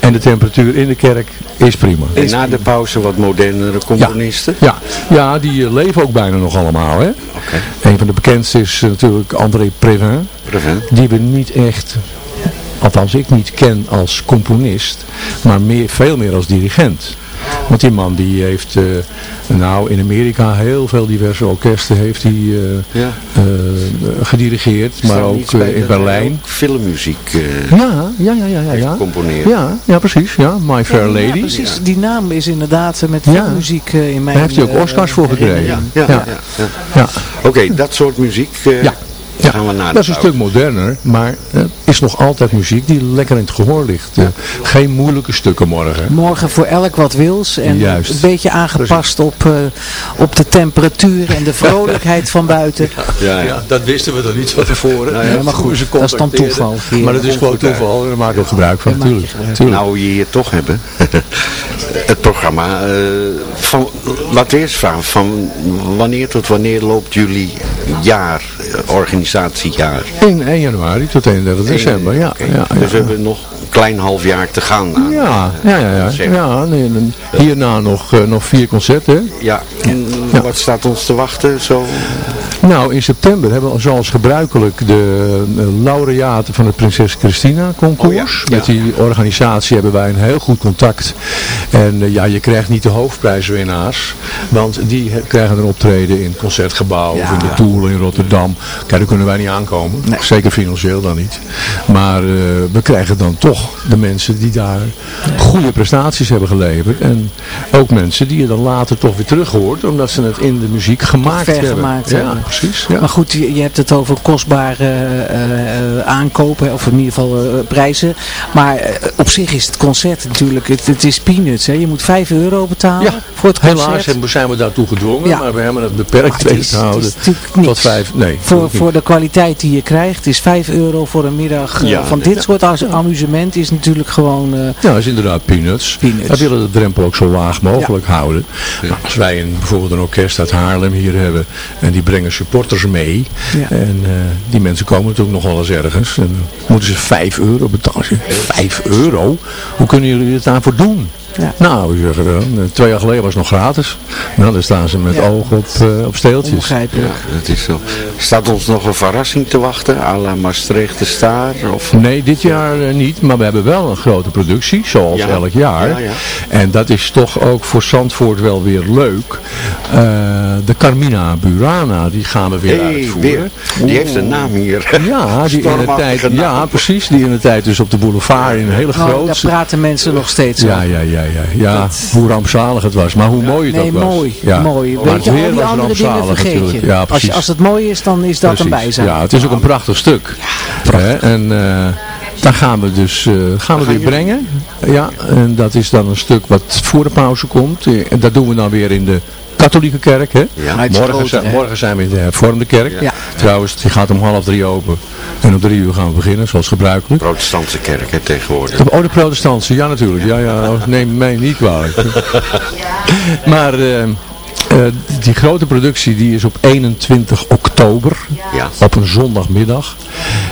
En de temperatuur in de kerk is prima.
En na de pauze wat modernere componisten.
Ja, ja die eh, leven ook bijna nog allemaal. Hè? Een van de bekendste is eh, natuurlijk André Previn.
Previn.
Die we niet echt, althans ik niet ken als componist, maar meer, veel meer als dirigent. Want die man die heeft, eh, nou in Amerika heel veel diverse orkesten heeft hij eh,
Ja.
eh, gedirigeerd, maar ook in Berlijn.
ook filmmuziek eh
Ja, ja, ja, ja, ja. ja.
componeren.
Ja, ja, precies. Ja, My Fair
Ja,
Lady.
precies. Die naam is inderdaad met muziek eh, in mijn
Daar heeft hij ook Oscars voor gekregen.
Ja, ja,
Ja.
ja, ja.
Ja.
Oké, dat soort muziek eh,
Ja. Ja,
gaan we
dat is een
pauze.
stuk moderner, maar het is nog altijd muziek die lekker in het gehoor ligt. Eh, geen moeilijke stukken morgen.
Morgen voor elk wat wils en
Juist.
een beetje aangepast op, eh, op de temperatuur en de vrolijkheid van buiten.
Ja, ja.
dat wisten we dan niet van tevoren.
Nou ja,
maar goed, dat is dan toeval.
Maar dat is gewoon toeval en daar maken we gebruik van, natuurlijk.
Nou, we je hier toch hebben. het programma. eh, van, laten we eerst vragen. Van wanneer tot wanneer loopt jullie jaar, eh, organisatiejaar?
In 1 januari tot 31 december, ja.
Dus we hebben nog een klein half jaar te gaan. Aan,
Ja,
eh,
ja, ja. ja. nee, hierna nog, eh, nog vier concerten.
Ja, en
Ja.
wat staat ons te wachten? Zo?
Nou, in september hebben we zoals gebruikelijk de eh, laureaten van het Prinses Christina concours.
Oh ja,
Met die organisatie hebben wij een heel goed contact. En eh, ja, je krijgt niet de hoofdprijswinnaars. Want die krijgen een optreden in het Concertgebouw of in de Tour in Rotterdam. Kijk, daar kunnen wij niet aankomen. Zeker financieel dan niet. Maar eh, we krijgen dan toch de mensen die daar goede prestaties hebben geleverd. En ook mensen die je dan later toch weer terug hoort. Omdat ze het in de muziek gemaakt hebben. Ja,
hebben.
Precies. Ja.
Maar goed, je, je hebt het over kostbare eh, eh, aankopen, of in ieder geval eh, prijzen. Maar op zich is het concert natuurlijk, het, het is peanuts. Hè. Je moet 5 euro betalen
Ja,
voor het concert.
Helaas zijn we daartoe gedwongen,
Ja.
maar we hebben het beperkt
het is-
te houden. Tot
niks.
vijf, nee.
Voor, voor de kwaliteit die je krijgt is 5 euro voor een middag van dit soort amusement is natuurlijk gewoon...
Ja, dat is inderdaad peanuts.
Peanuts.
We willen de drempel ook zo laag mogelijk houden. Nou, als wij een, bijvoorbeeld een orkest uit Haarlem hier hebben en die brengen supporters mee.
Ja.
En eh, die mensen komen natuurlijk nog wel eens ergens. En dan moeten ze 5 euro betalen. 5 euro? Hoe kunnen jullie het daarvoor doen? Nou, we zeggen dan, eh, twee jaar geleden was het nog gratis. Nou, dan staan ze met
Ja.
oog op, eh, op steeltjes.
Ja, dat is zo. Staat ons nog een verrassing te wachten? à la Maastricht de Staar? Of...
Nee, dit jaar eh, niet, maar we hebben wel een grote productie, zoals
Ja.
elk jaar.
Ja, ja.
En dat is toch ook voor Zandvoort wel weer leuk. Eh, de Carmina Burana, die gaan we weer
Hey,
uitvoeren.
weer. Die heeft een naam hier.
Ja, die in de tijd, ja, precies. Die in de tijd dus op de boulevard in een hele
Nou, daar
grote...
praten mensen nog steeds
Ja,
over.
ja, ja, ja. ja hoe rampzalig het was. Maar hoe mooi het
Nee,
ook was.
mooi.
Ja.
mooi.
Maar
Weet je, al die andere dingen vergeet
natuurlijk.
je.
Ja,
als, je. als het mooi is, dan is dat een bijzaak.
Ja, het is ook een prachtig stuk. Hè, En eh, daar gaan we dus eh, gaan we weer brengen. Ja, en dat is dan een stuk wat voor de pauze komt. En dat doen we dan weer in de katholieke kerk. Hè?
Ja.
Morgen, zijn,
hè?
morgen zijn we in de hervormde kerk.
Ja.
Trouwens, die gaat om half drie open. En om drie uur gaan we beginnen, zoals gebruikelijk.
Protestantse kerk hè, tegenwoordig.
Oh, de protestantse, ja natuurlijk. Ja, ja, neem mij niet kwalijk. maar eh, eh, die grote productie die is op 21 oktober.
Ja.
Op een zondagmiddag.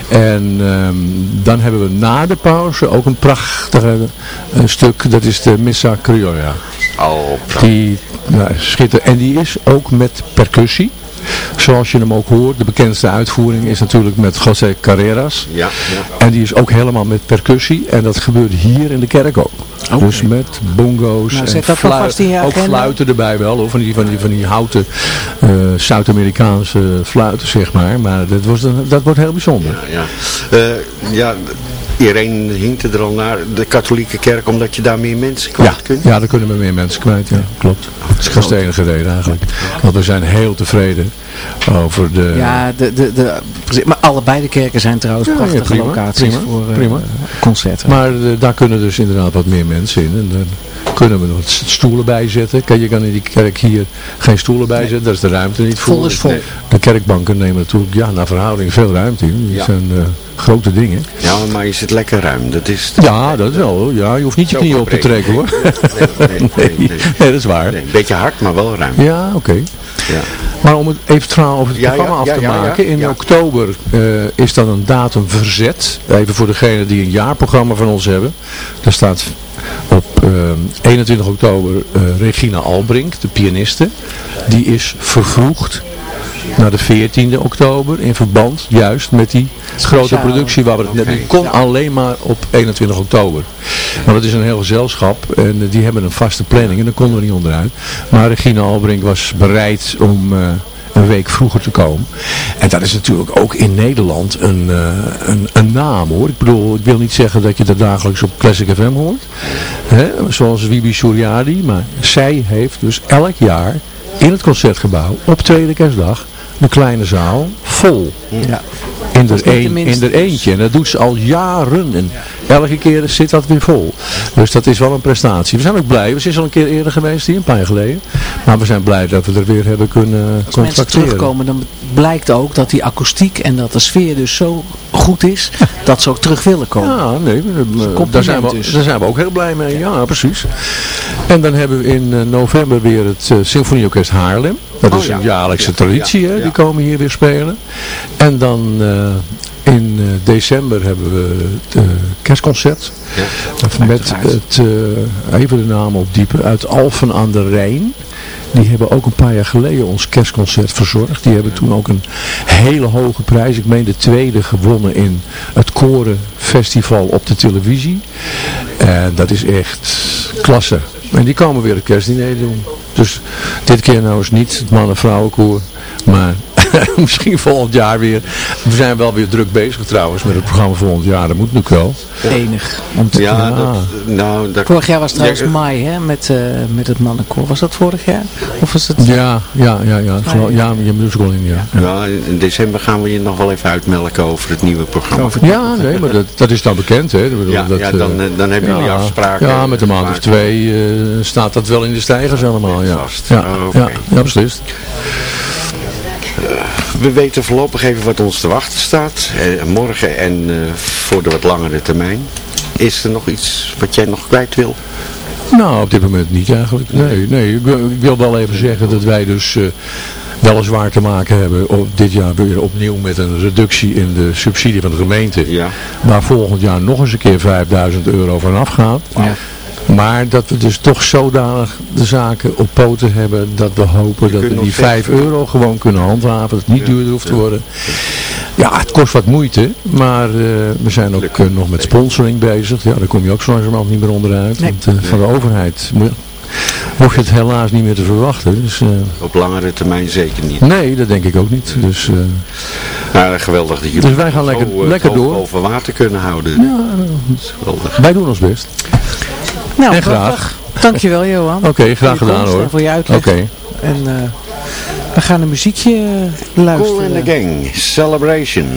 En ehm, dan hebben we na de pauze ook een prachtig eh, stuk. Dat is de Missa Criolla.
Oh,
Die nou, schitter. En die is ook met percussie. Zoals je hem ook hoort. De bekendste uitvoering is natuurlijk met José Carreras.
ja, ja.
En die is ook helemaal met percussie. En dat gebeurt hier in de kerk ook. Dus met bongo's
Nou,
en
zet dat maar
fluit-
vast in je
ook fluiten erbij wel. Hoor, van, die, van, die, van die houten eh, Zuid-Amerikaanse fluiten zeg maar. Maar dat, was een, dat wordt heel bijzonder.
Ja, Eh, ja Irene hinkte er al naar de katholieke kerk, omdat je daar meer mensen
Ja,
kwijt kunt.
ja, daar kunnen we meer mensen kwijt. Ja, klopt. Dat is de enige reden eigenlijk. Want we zijn heel tevreden over de...
Ja, de, de, de, maar allebei de kerken zijn trouwens
Ja, ja,
prachtige
prima,
locaties
prima,
voor eh,
prima.
concerten.
Maar eh, daar kunnen dus inderdaad wat meer mensen in. En dan kunnen we nog wat stoelen bij zetten. Kijk, je kan in die kerk hier geen stoelen bij zetten. Daar is de ruimte niet voor.
Vol is vol.
De kerkbanken nemen natuurlijk ja, naar verhouding veel ruimte in. Die
Ja.
zijn eh, grote dingen.
Ja, maar je zit lekker ruim. Dat is...
Ja, dat wel. Ja, je hoeft niet je knieën op te trekken hoor.
Nee, nee, nee,
dat is waar.
Een beetje hard, maar wel ruim.
Ja, oké.
Ja.
Maar om het even trouw over het programma af te maken. In oktober eh, is dan een datum verzet. Even voor degenen die een jaarprogramma van ons hebben. Daar staat op eh, 21 oktober eh, Regina Albrink, de pianiste. Die is vervroegd naar de 14e oktober in verband juist met die grote productie waar we het net die kon alleen maar op 21 oktober. Maar dat is een heel gezelschap en die hebben een vaste planning en daar konden we niet onderuit. Maar Regina Albrink was bereid om eh, een week vroeger te komen. En dat is natuurlijk ook in Nederland een, eh, een, een naam hoor. Ik bedoel, ik wil niet zeggen dat je dat dagelijks op Classic FM hoort. Hè? Zoals Wibi Suryadi. Maar zij heeft dus elk jaar in het Concertgebouw op tweede kerstdag de kleine zaal vol.
Ja.
In er, een, in er eentje. En dat doet ze al jaren. En elke keer zit dat weer vol. Dus dat is wel een prestatie. We zijn ook blij. We zijn al een keer eerder geweest hier, een paar jaar geleden. Maar we zijn blij dat we er weer hebben kunnen
Als mensen
contracteren.
terugkomen, dan blijkt ook dat die akoestiek en dat de sfeer dus zo goed is, dat ze ook terug willen komen.
Ja, nee,
compliment
daar, zijn we,
dus.
daar zijn we ook heel blij mee. Ja, precies. En dan hebben we in eh, november weer het eh, Symfonieorkest Haarlem. Dat
Oh,
is een
ja.
jaarlijkse
Ja,
traditie,
ja,
hè?
ja.
die komen hier weer spelen. En dan eh, in eh, december hebben we het eh, kerstconcert. met het, even de naam opdiepen, uit Alphen aan de Rijn. Die hebben ook een paar jaar geleden ons kerstconcert verzorgd. Die hebben toen ook een hele hoge prijs. Ik meen de tweede gewonnen in het Korenfestival op de televisie. En dat is echt klasse. En die komen weer het kerstdiner doen. Dus dit keer nou eens niet het man-en-vrouwenkoor. Maar misschien volgend jaar weer. We zijn wel weer druk bezig trouwens met het programma volgend jaar. Dat moet natuurlijk wel.
Enig. Om te
Ja,
Ja.
dat, nou, dat,
Vorig jaar was het trouwens
Ja,
mei hè, met, eh, met het mannenkoor. Was dat vorig jaar? Of was het...
Ja, ja, ja, ja. Geloof- Ja, je musical in, ja. ja.
ja, in december gaan we je nog wel even uitmelken over het nieuwe programma.
Ja, nee, maar dat, dat is dan bekend, hè. Ik bedoel,
Ja,
dat,
ja,
eh,
dan, eh, dan hebben jullie
ja,
afspraken.
Ja, met een maand of twee eh, staat dat wel in de stijgers allemaal, ja.
Vast.
Ja,
oké.
ja, ja, beslist.
We weten voorlopig even wat ons te wachten staat. Eh, morgen en eh, voor de wat langere termijn. Is er nog iets wat jij nog kwijt wil?
Nou, op dit moment niet eigenlijk. Nee, nee. Ik, wil- ik wil wel even zeggen dat wij dus eh, weliswaar te maken hebben op dit jaar weer opnieuw met een reductie in de subsidie van de gemeente.
Ja.
Waar volgend jaar nog eens een keer 5000 euro van afgaat.
Ja.
Maar dat we dus toch zodanig de zaken op poten hebben dat we hopen dat we die
vechten.
5 euro gewoon kunnen handhaven. Dat het niet duurder hoeft te worden. Ja, het kost wat moeite, maar eh, we zijn ook eh, nog met sponsoring bezig. Ja, daar kom je ook zo langzamerhand niet meer onderuit.
Nee.
Want eh, van de overheid mo- mocht je het helaas niet meer te verwachten. Dus, eh,
Op langere termijn zeker niet.
nee, dat denk ik ook niet. Dus, eh,
Maar geweldig dat jullie
Dus wij gaan
zo,
lekker- lekker door.
over water kunnen houden.
ja,
Dat is geweldig.
wij doen ons best.
Nou,
En graag.
prachtig. Dankjewel Johan.
Oké, graag gedaan hoor.
en Voor je uitleg.
Oké.
En eh, we gaan een muziekje eh,
Cool
luisteren.
and the Gang, Celebration.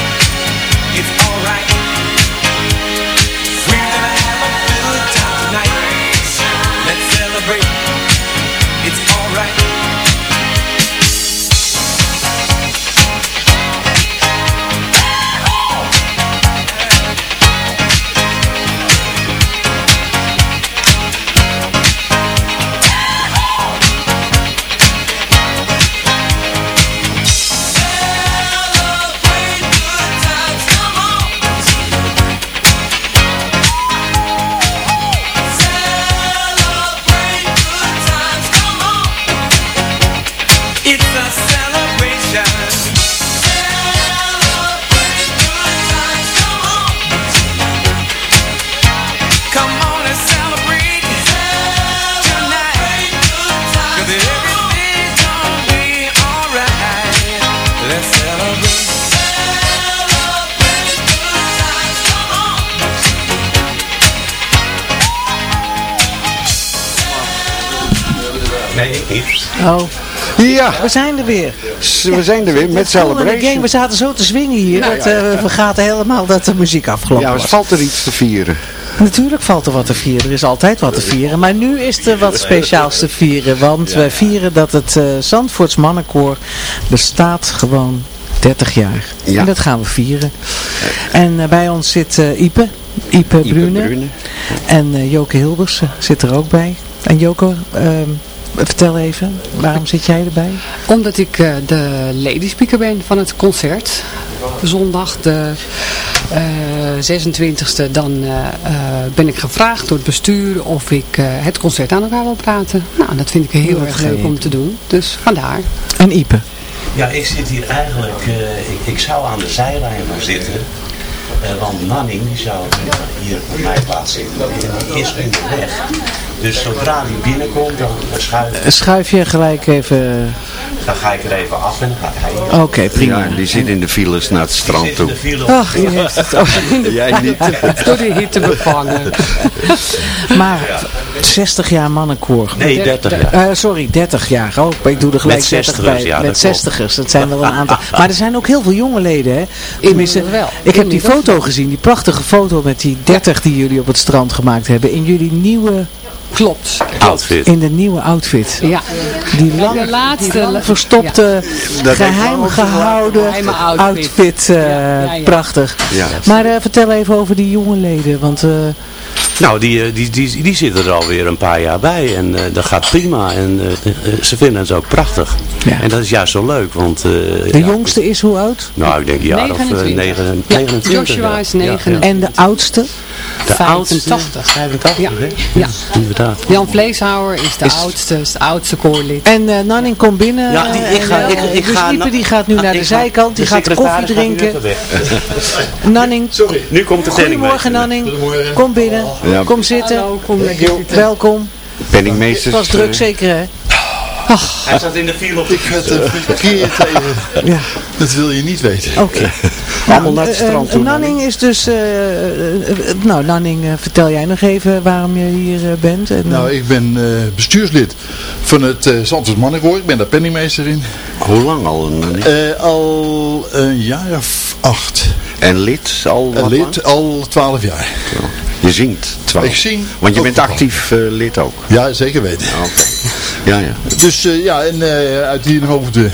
Oh,
Ja,
we zijn er weer.
we zijn er weer met Celebration.
we zaten zo te swingen hier.
Nou,
dat
ja,
eh, we vergaten helemaal dat de muziek afgelopen
Ja,
was.
er valt er iets te vieren.
Natuurlijk valt er wat te vieren. Er is altijd wat te vieren. Maar nu is er wat speciaals te vieren. Want wij vieren dat het eh Zandvoorts Mannenkoor bestaat gewoon 30 jaar.
Ja.
En dat gaan we vieren. En eh, bij ons zit eh, Ipe. Ipe,
Ipe
Brune.
Brune.
En eh, Joke Hilbers zit er ook bij. En Joke, ehm, vertel even. Waarom zit jij erbij?
Omdat ik eh, de lady speaker ben van het concert. Zondag de eh 26e dan eh, ben ik gevraagd door het bestuur of ik eh, het concert aan elkaar wil praten. Nou, dat vind ik heel erg leuk om te doen. Dus vandaar.
En Ipe.
Ja, ik zit hier eigenlijk, eh, ik, ik zou aan de zijlijn gaan zitten. Eh, want Nanning die zou hier op mijn plaats zitten. En die is onderweg. Dus zodra die binnenkomt, dan schuif ik.
Schuif je gelijk even...
Dan ga ik er even af en dan gaat hij.
Oké, prima.
Ja, die zit in de files naar het strand toe.
Ach, je heeft het ook.
Jij niet.
Door de hitte bevangen.
Maar 60 jaar mannenkoor.
Nee, 30 jaar.
Eh, sorry, 30 jaar. Oh, ik doe er gelijk
Met
30
zestigers,
bij.
ja,
Met
dat klopt.
60ers, dat zijn wel een aantal. Maar er zijn ook heel veel jonge leden, hè? Tenminste,
wel.
ik heb die foto gezien, die prachtige foto met die 30 die jullie op het strand gemaakt hebben. In jullie nieuwe,
Klopt.
Outfit.
in de nieuwe outfit.
Ja.
Die lang,
de laatste
die lang verstopte, geheim gehouden
Geheime outfit.
outfit. eh,
ja, ja.
Prachtig.
Ja.
Maar eh, vertel even over die jonge leden, want... eh,
Nou, die, die, die, die zitten er alweer een paar jaar bij en eh, dat gaat prima. En ze vinden het ook prachtig.
Ja.
En dat is juist zo leuk, want... eh,
de
ja,
jongste is hoe oud?
Nou, ik denk een jaar of eh,
29.
negen-
Ja,
29.
Joshua is
Ja, ja.
29.
En de oudste?
De oudste,
85.
85,
Ja.
hè?
Ja.
Inderdaad.
Jan Vleeshouwer is de
Is-
oudste, is de oudste koorlid.
En eh Nanning komt binnen.
Ja, die, ik ga, ik,
eh,
ik
de
ga
die gaat nu naar de, zijkant, die
de
gaat koffie drinken. Nanning,
Sorry, nu komt de
goedemorgen Nanning. Kom binnen,
Ja.
kom zitten.
Hallo, kom lekker zitten.
Welkom. Het
Penningmeesters.
was druk
eh,
zeker hè?
Hij zat in de file op de
Het eh, verkeerd even.
Ja,
Dat wil je niet weten.
oké.
Allemaal naar het
Eh,
strand toe.
Nanning is dus, eh, nou Nanning, vertel jij nog even waarom je hier bent. En,
Nou, ik ben eh, bestuurslid van het uh, Zandvoort Mannenkoor. Ik ben daar penningmeester in.
Hoe lang al? Nanning?
Eh, al een jaar of acht.
En lid al
En lid al twaalf jaar.
Je zingt twaalf.
Ik zing
Want je bent actief eh, lid ook.
Ja, zeker weten.
Ja, Oké. Ja, ja.
Dus eh, ja, en eh, uit die hoofden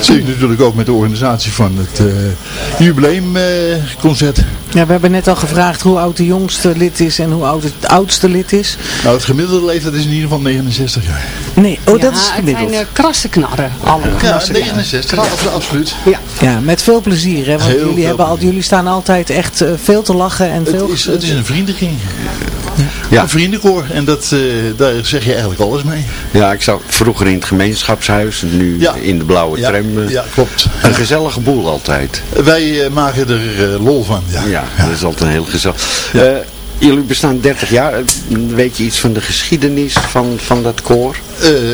zit ik natuurlijk ook met de organisatie van het eh, jubileumconcert.
ja, we hebben net al gevraagd hoe oud de jongste lid is en hoe oud het oudste lid is.
nou, het gemiddelde leeftijd is in ieder geval 69 jaar.
Nee, oh dat is
het
gemiddeld.
zijn eh, krasse knarren. Allemaal.
Ja, 69, ja, absoluut.
Ja.
Ja, met veel plezier, hè? Want
Heel
jullie,
veel
hebben al, jullie staan altijd echt eh, veel te lachen en veel...
Het is, het is een vriendenkring.
Ja.
Een vriendenkoor. En dat, eh, daar zeg je eigenlijk alles mee.
Ja, ik zat vroeger in het gemeenschapshuis, nu
Ja.
in de blauwe
Ja,
tram. eh,
ja klopt.
Een gezellige boel altijd.
Wij eh, maken er lol van. Ja.
Ja, dat is altijd een heel gezellig. Jullie bestaan 30 jaar. Weet je iets van de geschiedenis van, van dat koor?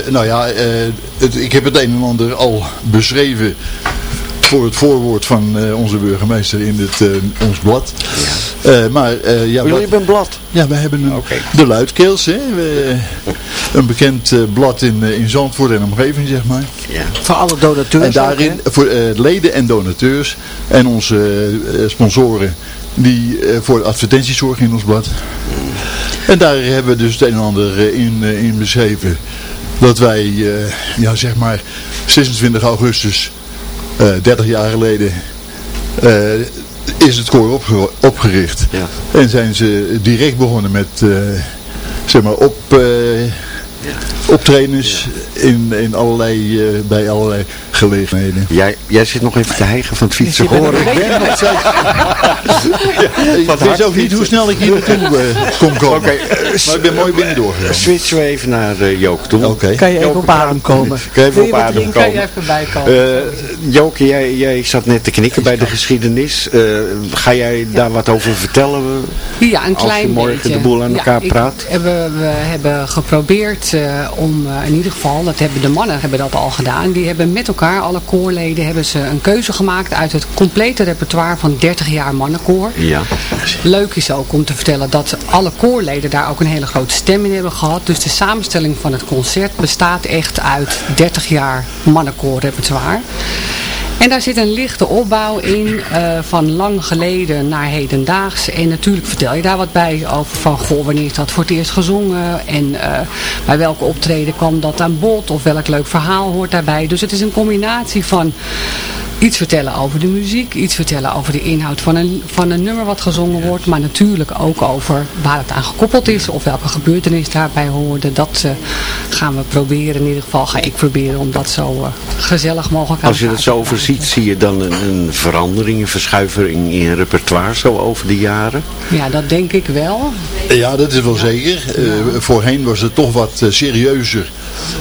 Nou ja, het, ik heb het een en ander al beschreven voor het voorwoord van onze burgemeester in het, ons blad. Eh, maar eh, ja,
Jullie
wat-
hebben een blad.
ja, wij hebben een, de Luidkeels, hè? We- een bekend eh, blad in, in Zandvoort en omgeving, zeg maar.
Ja.
Voor alle donateurs
En daarin
ook,
voor eh, leden en donateurs en onze eh, sponsoren die eh, voor de advertenties zorgen in ons blad. En daar hebben we dus het een en ander in, in beschreven. Dat wij, eh, ja zeg maar, 26 augustus, eh 30 jaar geleden, eh, is het koor opge- opgericht.
Ja.
En zijn ze direct begonnen met, eh, zeg maar, op... optredens in, in allerlei, eh, bij allerlei gelegenheden.
Jij, jij zit nog even te hijgen van het fietsen, hoor ik.
Ja, ik wist ook niet hoe snel ik hier naartoe eh, kon komen.
Oké, eh,
maar ik ben mooi binnen doorgegaan.
Switchen we even naar eh Jook toe.
Oké.
Kan je even op adem komen?
Kan je even op adem?
Kan je
komen?
even bijkomen?
Eh Joke, jij, jij zat net te knikken bij de geschiedenis. Eh, ga jij daar wat over vertellen?
Ja, een
Als
klein
je morgen
beetje.
de boel aan
Ja,
elkaar
ik-
praat.
Hebben, we hebben geprobeerd eh, om eh, in ieder geval, dat hebben de mannen hebben dat al gedaan, die hebben met elkaar, alle koorleden, hebben ze een keuze gemaakt uit het complete repertoire van 30 jaar mannenkoor.
Ja.
Leuk is ook om te vertellen dat alle koorleden daar ook een hele grote stem in hebben gehad. Dus de samenstelling van het concert bestaat echt uit 30 jaar mannenkoorrepertoire. En daar zit een lichte opbouw in eh, van lang geleden naar hedendaags. En natuurlijk vertel je daar wat bij over van goh, wanneer is dat voor het eerst gezongen. En eh, bij welke optreden kwam dat aan bod of welk leuk verhaal hoort daarbij. Dus het is een combinatie van iets vertellen over de muziek, iets vertellen over de inhoud van een, van een nummer wat gezongen wordt, maar natuurlijk ook over waar het aan gekoppeld is of welke gebeurtenis daarbij hoorde. Dat eh, gaan we proberen, in ieder geval ga ik proberen om dat zo eh, gezellig mogelijk aan
Als je dat
te
zo overziet, zie je dan een, een verandering, een verschuiving in repertoire zo over de jaren?
Ja, dat denk ik wel.
Ja, dat is wel zeker. Eh, voorheen was het toch wat serieuzer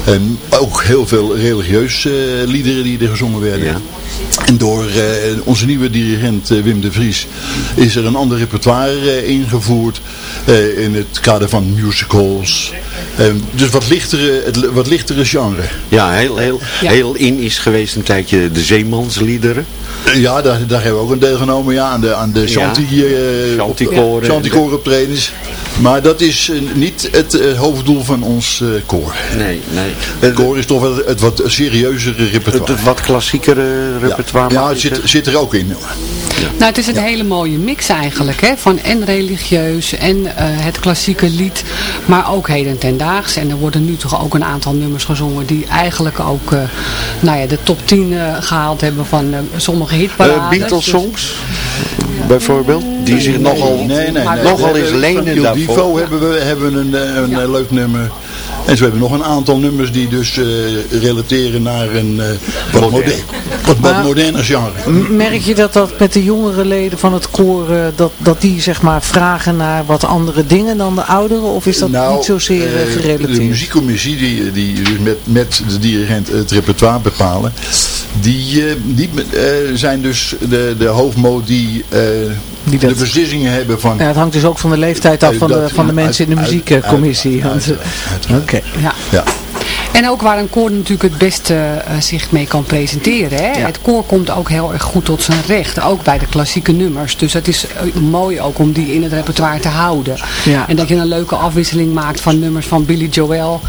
En ook heel veel religieuze eh, liederen die er gezongen werden. En door eh, onze nieuwe dirigent eh, Wim de Vries is er een ander repertoire eh, ingevoerd in het kader van musicals. Eh, dus wat lichtere, het, wat lichtere genre.
Ja, heel, heel, heel in is geweest een tijdje de zeemansliederen.
Eh, Ja, daar, daar hebben we ook een deel genomen ja, aan de, aan de eh,
Shantykoren.
op- Shantykoren optredens. Maar dat is eh, niet het eh, hoofddoel van ons eh, koor.
Nee, nee.
Het koor is toch wel het wat serieuzere repertoire.
Het wat klassiekere repertoire.
Ja,
mag
het zit, zit er ook in.
Nou, het is een hele mooie mix eigenlijk, hè? van en religieus en eh, het klassieke lied, maar ook heden ten daags. En er worden nu toch ook een aantal nummers gezongen die eigenlijk ook eh, nou ja, de top 10 eh, gehaald hebben van sommige hitparades.
Eh, Beatles
Dus-
songs, bijvoorbeeld, die zich nogal,
nee, nee, nee.
nogal
hebben-
lenen daarvoor.
Divo hebben we hebben een, een leuk nummer. En zo hebben we nog een aantal nummers die dus eh, relateren naar een eh, wat, modern, wat, wat moderner genre.
Merk je dat dat met de jongere leden van het koor, eh, dat, dat die zeg maar vragen naar wat andere dingen dan de ouderen? Of is dat niet zozeer eh,
De
gerelateerd?
muziekcommissie die, die dus met, met de dirigent het repertoire bepalen, die, eh, die zijn dus de, de hoofdmoot die, eh, de beslissingen hebben van...
Ja, het hangt dus ook van de leeftijd af van de, van de mensen in de muziekcommissie. Want, Oké.
Ja.
Ja.
En ook waar een koor natuurlijk het beste eh, zich mee kan presenteren. Hè? Het koor komt ook heel erg goed tot zijn recht. Ook bij de klassieke nummers. Dus het is eh, mooi ook om die in het repertoire te houden.
Ja.
En dat je een leuke afwisseling maakt van nummers van Billy Joel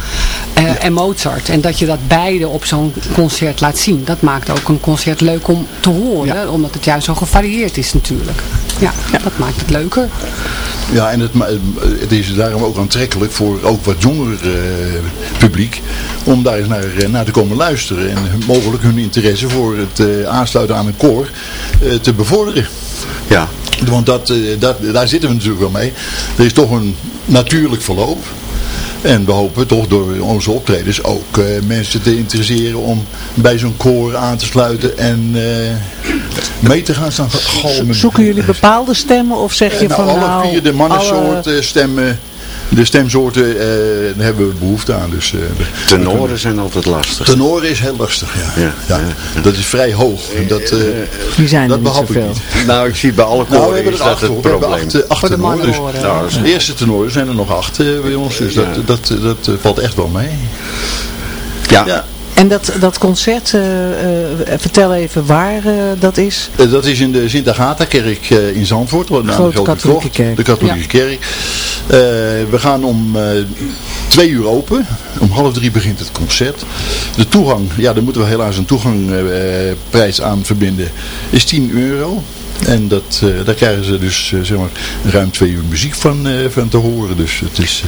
eh, en Mozart. En dat je dat beide op zo'n concert laat zien. Dat maakt ook een concert leuk om te horen. Omdat het juist zo gevarieerd is natuurlijk. Ja, dat maakt het leuker.
Ja, en het, het is daarom ook aantrekkelijk voor ook wat jonger eh, publiek om daar eens naar, eh, naar te komen luisteren en mogelijk hun interesse voor het eh, aansluiten aan een koor eh, te bevorderen.
Ja.
Want dat, dat, daar zitten we natuurlijk wel mee. Er is toch een natuurlijk verloop. En we hopen toch door onze optredens ook eh, mensen te interesseren om bij zo'n koor aan te sluiten en eh, mee te gaan staan galmen.
Zoeken jullie bepaalde stemmen of zeg je
nou,
van
alle
nou...
vier de mannensoorten stemmen, de stemsoorten, eh, daar hebben we behoefte aan. Dus, eh,
Tenoren zijn altijd lastig.
Tenoren is heel lastig, ja.
Ja,
ja. Dat is vrij hoog. En dat, eh,
Die zijn er
dat
niet
behap ik
zoveel.
niet.
Nou, ik zie bij alle
Nou, we
koren
hebben er
dat
acht,
het
hoor. we hebben
probleem.
acht, eh, acht
Voor de
tenoren. Dus, nou, de eerste tenoren zijn er nog acht eh, bij ons. Dus dat, dat, dat, eh, valt echt wel mee.
Ja.
En dat, dat concert, eh, eh, vertel even waar eh, dat is.
Dat is in de Sint-Agata-kerk eh, in Zandvoort. de
Grote katholieke
krocht,
kerk.
De katholieke kerk. We gaan om twee uur open. Om half drie begint het concert. De toegang, ja daar moeten we helaas een toegangprijs aan verbinden, is 10 euro. En dat, eh, daar krijgen ze dus eh, zeg maar, ruim twee uur muziek van, eh, van te horen. Dus het is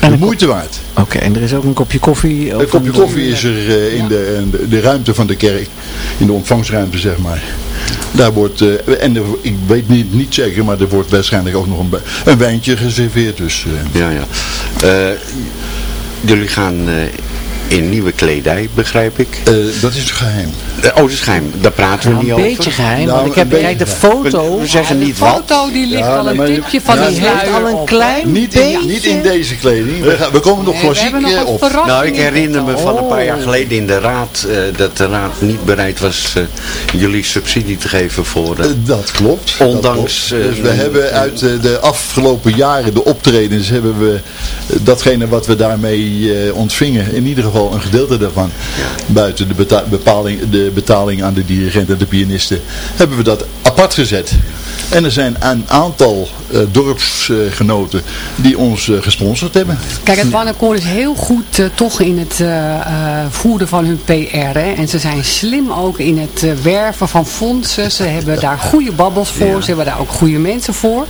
eh, de moeite waard.
Oké, en er is ook een kopje koffie. of
Een kopje koffie is er eh, in, de, in de, de ruimte van de kerk, in de ontvangstruimte zeg maar. Daar wordt, eh, en er, ik weet niet, niet zeker, maar er wordt waarschijnlijk ook nog een, een wijntje geserveerd. Dus, eh,
Ja, ja. Eh, jullie gaan eh, in nieuwe kledij, begrijp ik.
eh, dat is geheim.
oh, dat is geheim. Daar praten we
Nou,
niet
een
over.
beetje geheim,
Nou,
want ik heb
een
kijk, de foto.
We, we zeggen
de
niet wat.
foto die ligt
Ja,
al een
maar-
tipje van
ja,
die
heeft al een klein
Niet in,
beetje.
niet in deze kleding. We, gaan, we komen nog klassiek
nog
eh,
een
op.
Nou, ik
in
herinner me van een paar jaar geleden in de raad eh, dat de raad niet bereid was eh, jullie subsidie te geven voor... eh,
Eh, dat klopt.
Ondanks,
dat klopt. Dus
eh,
we hebben uit eh, de afgelopen jaren, de optredens, hebben we eh, datgene wat we daarmee eh, ontvingen, in ieder geval een gedeelte daarvan, buiten de, bepaling, de betaling aan de dirigent en de pianisten, hebben we dat apart gezet. En er zijn een aantal eh, dorpsgenoten die ons eh, gesponsord hebben.
Kijk, het Wannenkoor is heel goed eh, toch in het eh, eh, voeren van hun PR. Hè? En ze zijn slim ook in het werven van fondsen. Ze hebben daar goede babbels voor. Ze hebben daar ook goede mensen voor.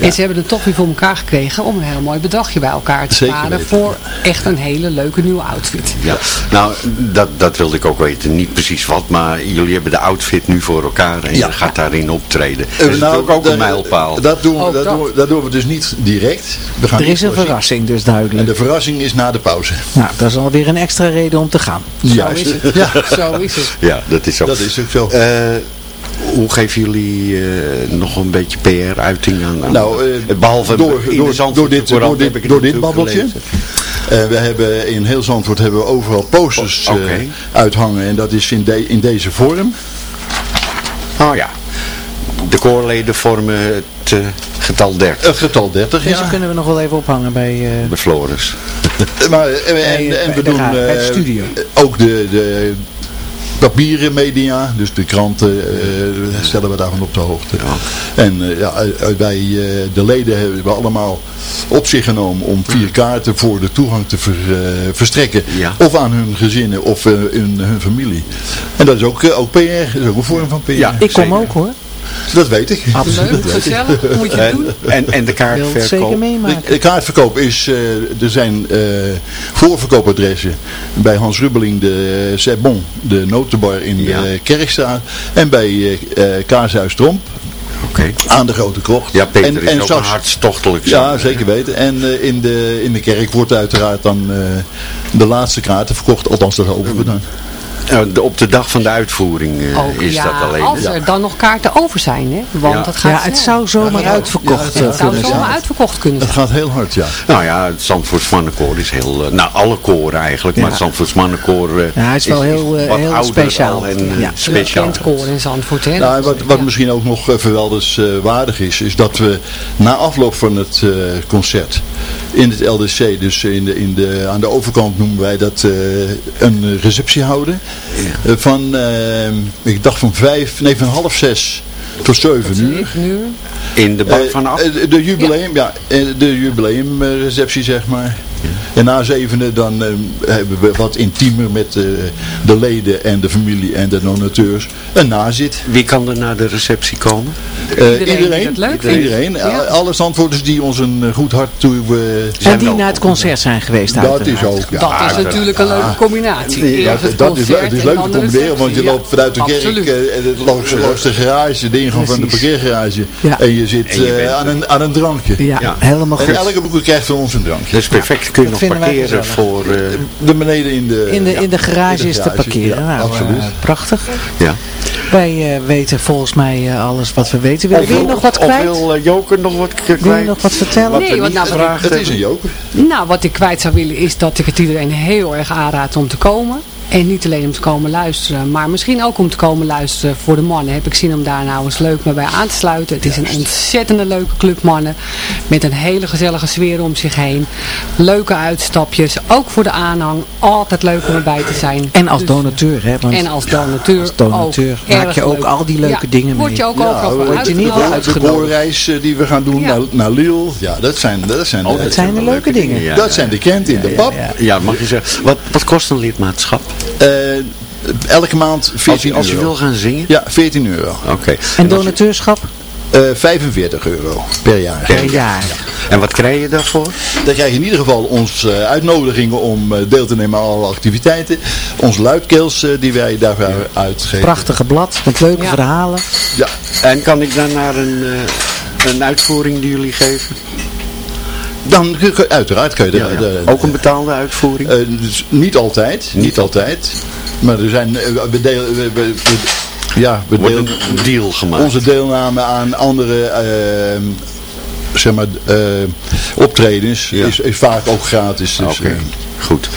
En ze hebben het toch weer voor elkaar gekregen om een heel mooi bedragje bij elkaar te
Zeker
sparen.
weten.
Voor echt een hele leuke nieuwe outfit.
Ja, nou, dat, dat wilde ik ook weten. Niet precies wat, maar jullie hebben de outfit nu voor elkaar en
Ja.
je gaat daarin optreden. Dat is
nou,
natuurlijk ook een mijlpaal.
Dat doen, we,
Ook
dat,
dat.
doen we, dat doen we dus niet direct. We gaan
Er is een verrassing dus
En
duidelijk.
de verrassing is na de pauze.
Nou, dat is alweer een extra reden om te gaan.
Juist.
is het.
Ja,
Zo is het.
Ja, dat is zo.
dat is ook zo.
Eh, hoe geven jullie eh, nog een beetje PR-uiting aan? aan-
Nou, eh,
behalve
door, door, door dit, door dit, door babbeltje. we hebben in heel Zandvoort hebben we overal posters
Oh,
eh, uithangen. En dat is in, de, in deze vorm.
Oh ja. De koorleden vormen het eh, getal 30.
Het getal 30,
Deze
ja.
kunnen we nog wel even ophangen bij... eh,
Bij Floris.
Maar, en,
Bij,
en, en
bij
we
de
doen
raad, bij de
eh,
studio.
ook de, de papieren media, dus de kranten, eh, stellen we daarvan op de hoogte. En eh, ja, wij, eh, de leden hebben we allemaal op zich genomen om vier kaarten voor de toegang te ver- verstrekken.
Ja.
Of aan hun gezinnen of hun, hun familie. En dat is ook, ook PR, dat is ook een vorm van PR.
Ja,
ik kom
zeker.
ook hoor.
Dat weet ik.
Absoluut.
Dat weet ik.
Gezellig, moet je
En,
doen.
en, en de
zeker
kaartverkoop.
meemaken.
De, de kaartverkoop is, eh, er zijn eh, voorverkoopadressen bij Hans Rubbeling, de Sebon, de notenbar in
Ja.
de Kerkstraat. En bij eh eh, Kaashuis Tromp
Oké.
aan de Grote Krocht.
Ja, Peter
en,
is
en
ook hartstochtelijk
Ja, zeker weten. En eh, in, de, in de kerk wordt uiteraard dan eh, de laatste kaarten verkocht. Althans, dat hopen we dan.
Eh, op de dag van de uitvoering eh,
Ook,
is
ja,
dat alleen.
als er dan nog kaarten over zijn, hè? Want
Ja.
het gaat
Ja, het zou zomaar uitverkocht
Ja,
eh,
Het zou
kunnen
zomaar
zijn.
uitverkocht kunnen
Het
zijn.
gaat heel hard, ja.
Nou ja, het Zandvoorts mannenkoor is heel... eh, nou, alle koren eigenlijk, maar het Zandvoorts mannenkoor eh,
Ja, hij is wel heel, eh,
wat
heel
ouder
speciaal.
al en eh,
Ja.
speciaal.
Koor in Zandvoort, hè?
Nou, wat, wat
Ja.
misschien ook nog uh, verweldenswaardig is, is dat we na afloop van het eh, concert in het LDC, dus in de, in de, aan de overkant noemen wij dat eh, een receptie houden. Eh, van, eh, ik dacht van vijf, nee van half zes tot zeven uur.
Uur.
In de bak
Eh,
van af.
eh, de jubileum, ja, eh, de jubileumreceptie zeg maar. En na zevende dan eh, hebben we wat intiemer met eh, de leden en de familie en de donateurs een nazit.
Wie kan er naar de receptie komen?
Eh,
Iedereen dat leuk
iedereen.
Ja.
alle standwoorders die ons een goed hart toe eh,
En
Zijn
die naar het concert zijn geweest
Dat
uiteraard.
is ook, ja.
Dat is natuurlijk een leuke combinatie.
Ja,
het
dat is, leuk- het is
en
leuk te combineren, want je loopt vanuit de kerk en het langs, langs de garage, de ingang van de parkeergarage.
Ja.
En je zit
En je
eh, aan, een, aan een drankje.
Ja,
Ja.
helemaal
En
goed.
elke boek krijgt van ons een drankje.
Dat is perfect. Kun je
dat
nog parkeren voor... eh,
De beneden in de,
In de,
ja,
in de garage
in de
is te parkeren.
ja,
nou,
absoluut.
eh, prachtig.
ja.
Wij eh, weten volgens mij eh, alles wat we weten. Wil, wil je nog wat
Of
kwijt?
wil eh, Joker nog wat k-
Wil je
kwijt?
nog wat vertellen?
Wat
Nee, want nou,
Het is een joker.
Nou, wat ik kwijt zou willen is dat ik het iedereen heel erg aanraad om te komen. En niet alleen om te komen luisteren, maar misschien ook om te komen luisteren voor de mannen. Heb ik zin om daar nou eens leuk mee bij aan te sluiten. Het is een ontzettende leuke club mannen. Met een hele gezellige sfeer om zich heen. Leuke uitstapjes. Ook voor de aanhang. Altijd leuk om erbij te zijn.
En als
Dus-
donateur, hè? Want
En als donateur,
als donateur
ook
maak je ook
leuk.
al die leuke
Ja,
dingen
Word
mee.
je ook
Ja,
overal
word je niet
uitgenodigd.
de eh, die we gaan doen
Ja.
naar, naar Lille. Ja, dat zijn, dat zijn,
Oh,
de,
dat zijn de leuke dingen.
Ja,
dat
ja.
zijn de krenten in de pap.
ja.
Ja, mag je zeggen. Wat, wat kost een lidmaatschap?
Eh, elke maand 14
Als je, als je
euro.
wil gaan zingen?
Ja, 14 euro.
Oké.
En donateurschap
Eh 45 euro per jaar.
per jaar.
En wat krijg je daarvoor?
Dan krijg je in ieder geval onze eh, uitnodigingen om eh, deel te nemen aan alle activiteiten. Onze luidkeels eh, die wij daarvoor uitgeven.
Prachtige blad met leuke
Ja.
verhalen.
Ja.
En kan ik dan naar een, eh, een uitvoering die jullie geven?
Dan kun je- uiteraard kun je
Ja,
de-
Ook een betaalde uitvoering?
Eh, dus niet altijd, niet altijd. Maar er zijn, eh, we delen, we, we- we- ja, we
Wordt
delen
een deal gemaakt?
onze deelname aan andere, eh, zeg maar, eh, optredens
Ja.
is, is vaak ook gratis. Dus,
Oké,
eh,
goed.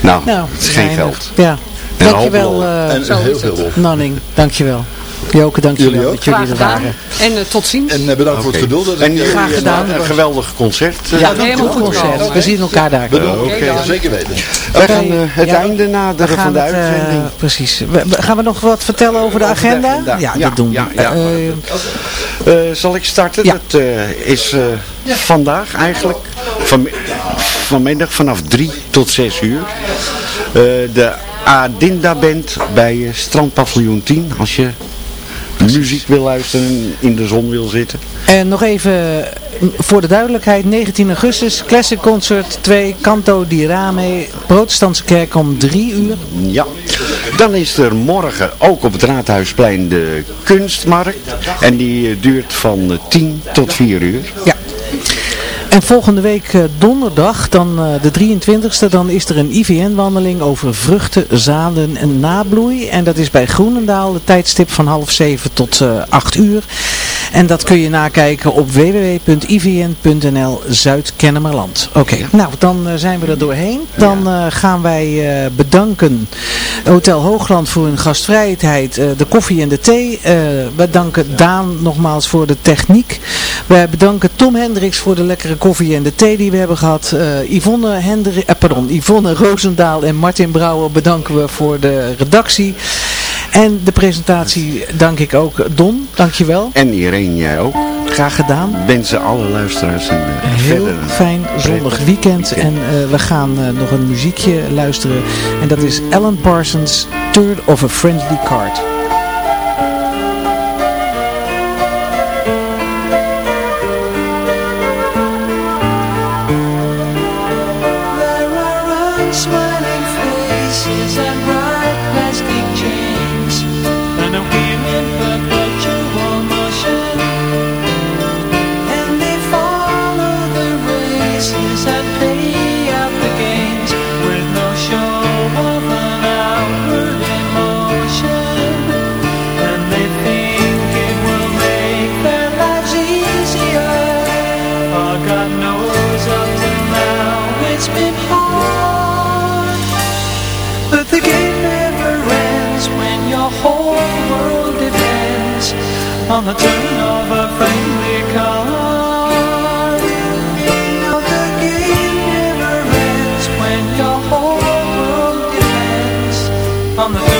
Nou,
Nou,
het is geen geld.
Ja.
En
Dankjewel, eh
en heel veel op.
Nanning. Dankjewel. Joke, dankjewel
Jullie ook.
dat jullie
Graag
er
gedaan.
waren.
En eh, tot ziens.
En eh, bedankt voor het geduld.
En
eh,
Graag gedaan.
Een geweldig concert.
Ja,
helemaal
goed concert. We zien elkaar daar.
Bedankt.
Oké
zeker weten.
We gaan het
ja,
einde naderen van de
het,
uitzending.
precies. We- we- gaan we nog wat vertellen over de agenda? Ja,
Ja,
dat doen we.
ja, ja.
Eh,
Eh, zal ik starten?
Ja.
Dat eh, is eh, vandaag eigenlijk, van, vanmiddag vanaf 3 tot 6 uur. Eh, de Adinda Band bij Strandpaviljoen 10. Als je muziek wil luisteren en in de zon wil zitten.
En nog even mm, voor de duidelijkheid, 19 augustus, Classic Concert 2, Canto di Rame, Protestantse Kerk om 3 uur.
Ja, dan is er morgen ook op het Raadhuisplein de kunstmarkt. En die eh, duurt van eh, 10 tot 4 uur.
Ja. En volgende week eh, donderdag, dan eh, de 23e, dan is er een IVN-wandeling over vruchten, zaden en nabloei. En dat is bij Groenendaal, de tijdstip van half zeven tot eh 8 uur. En dat kun je nakijken op www.ivn.nl Zuid-Kennemerland. Oké, nou dan eh, zijn we er doorheen. Dan eh, gaan wij eh, bedanken Hotel Hoogland voor hun gastvrijheid, de koffie en de thee. we danken. Daan nogmaals voor de techniek. Wij bedanken Tom Hendricks voor de lekkere koffie en de thee die we hebben gehad. Yvonne, Hendri pardon, Yvonne Roosendaal en Martin Brouwer bedanken we voor de redactie. En de presentatie dank ik ook Don, dankjewel.
En Irene, jij ook.
Graag gedaan.
Wensen alle luisteraars een eh,
heel fijn zondag weekend. En eh, we gaan eh, nog een muziekje luisteren. En dat is Alan Parsons,
Turn of a Friendly Card. on the turn of a friendly card. The game never ends when your whole world depends on the.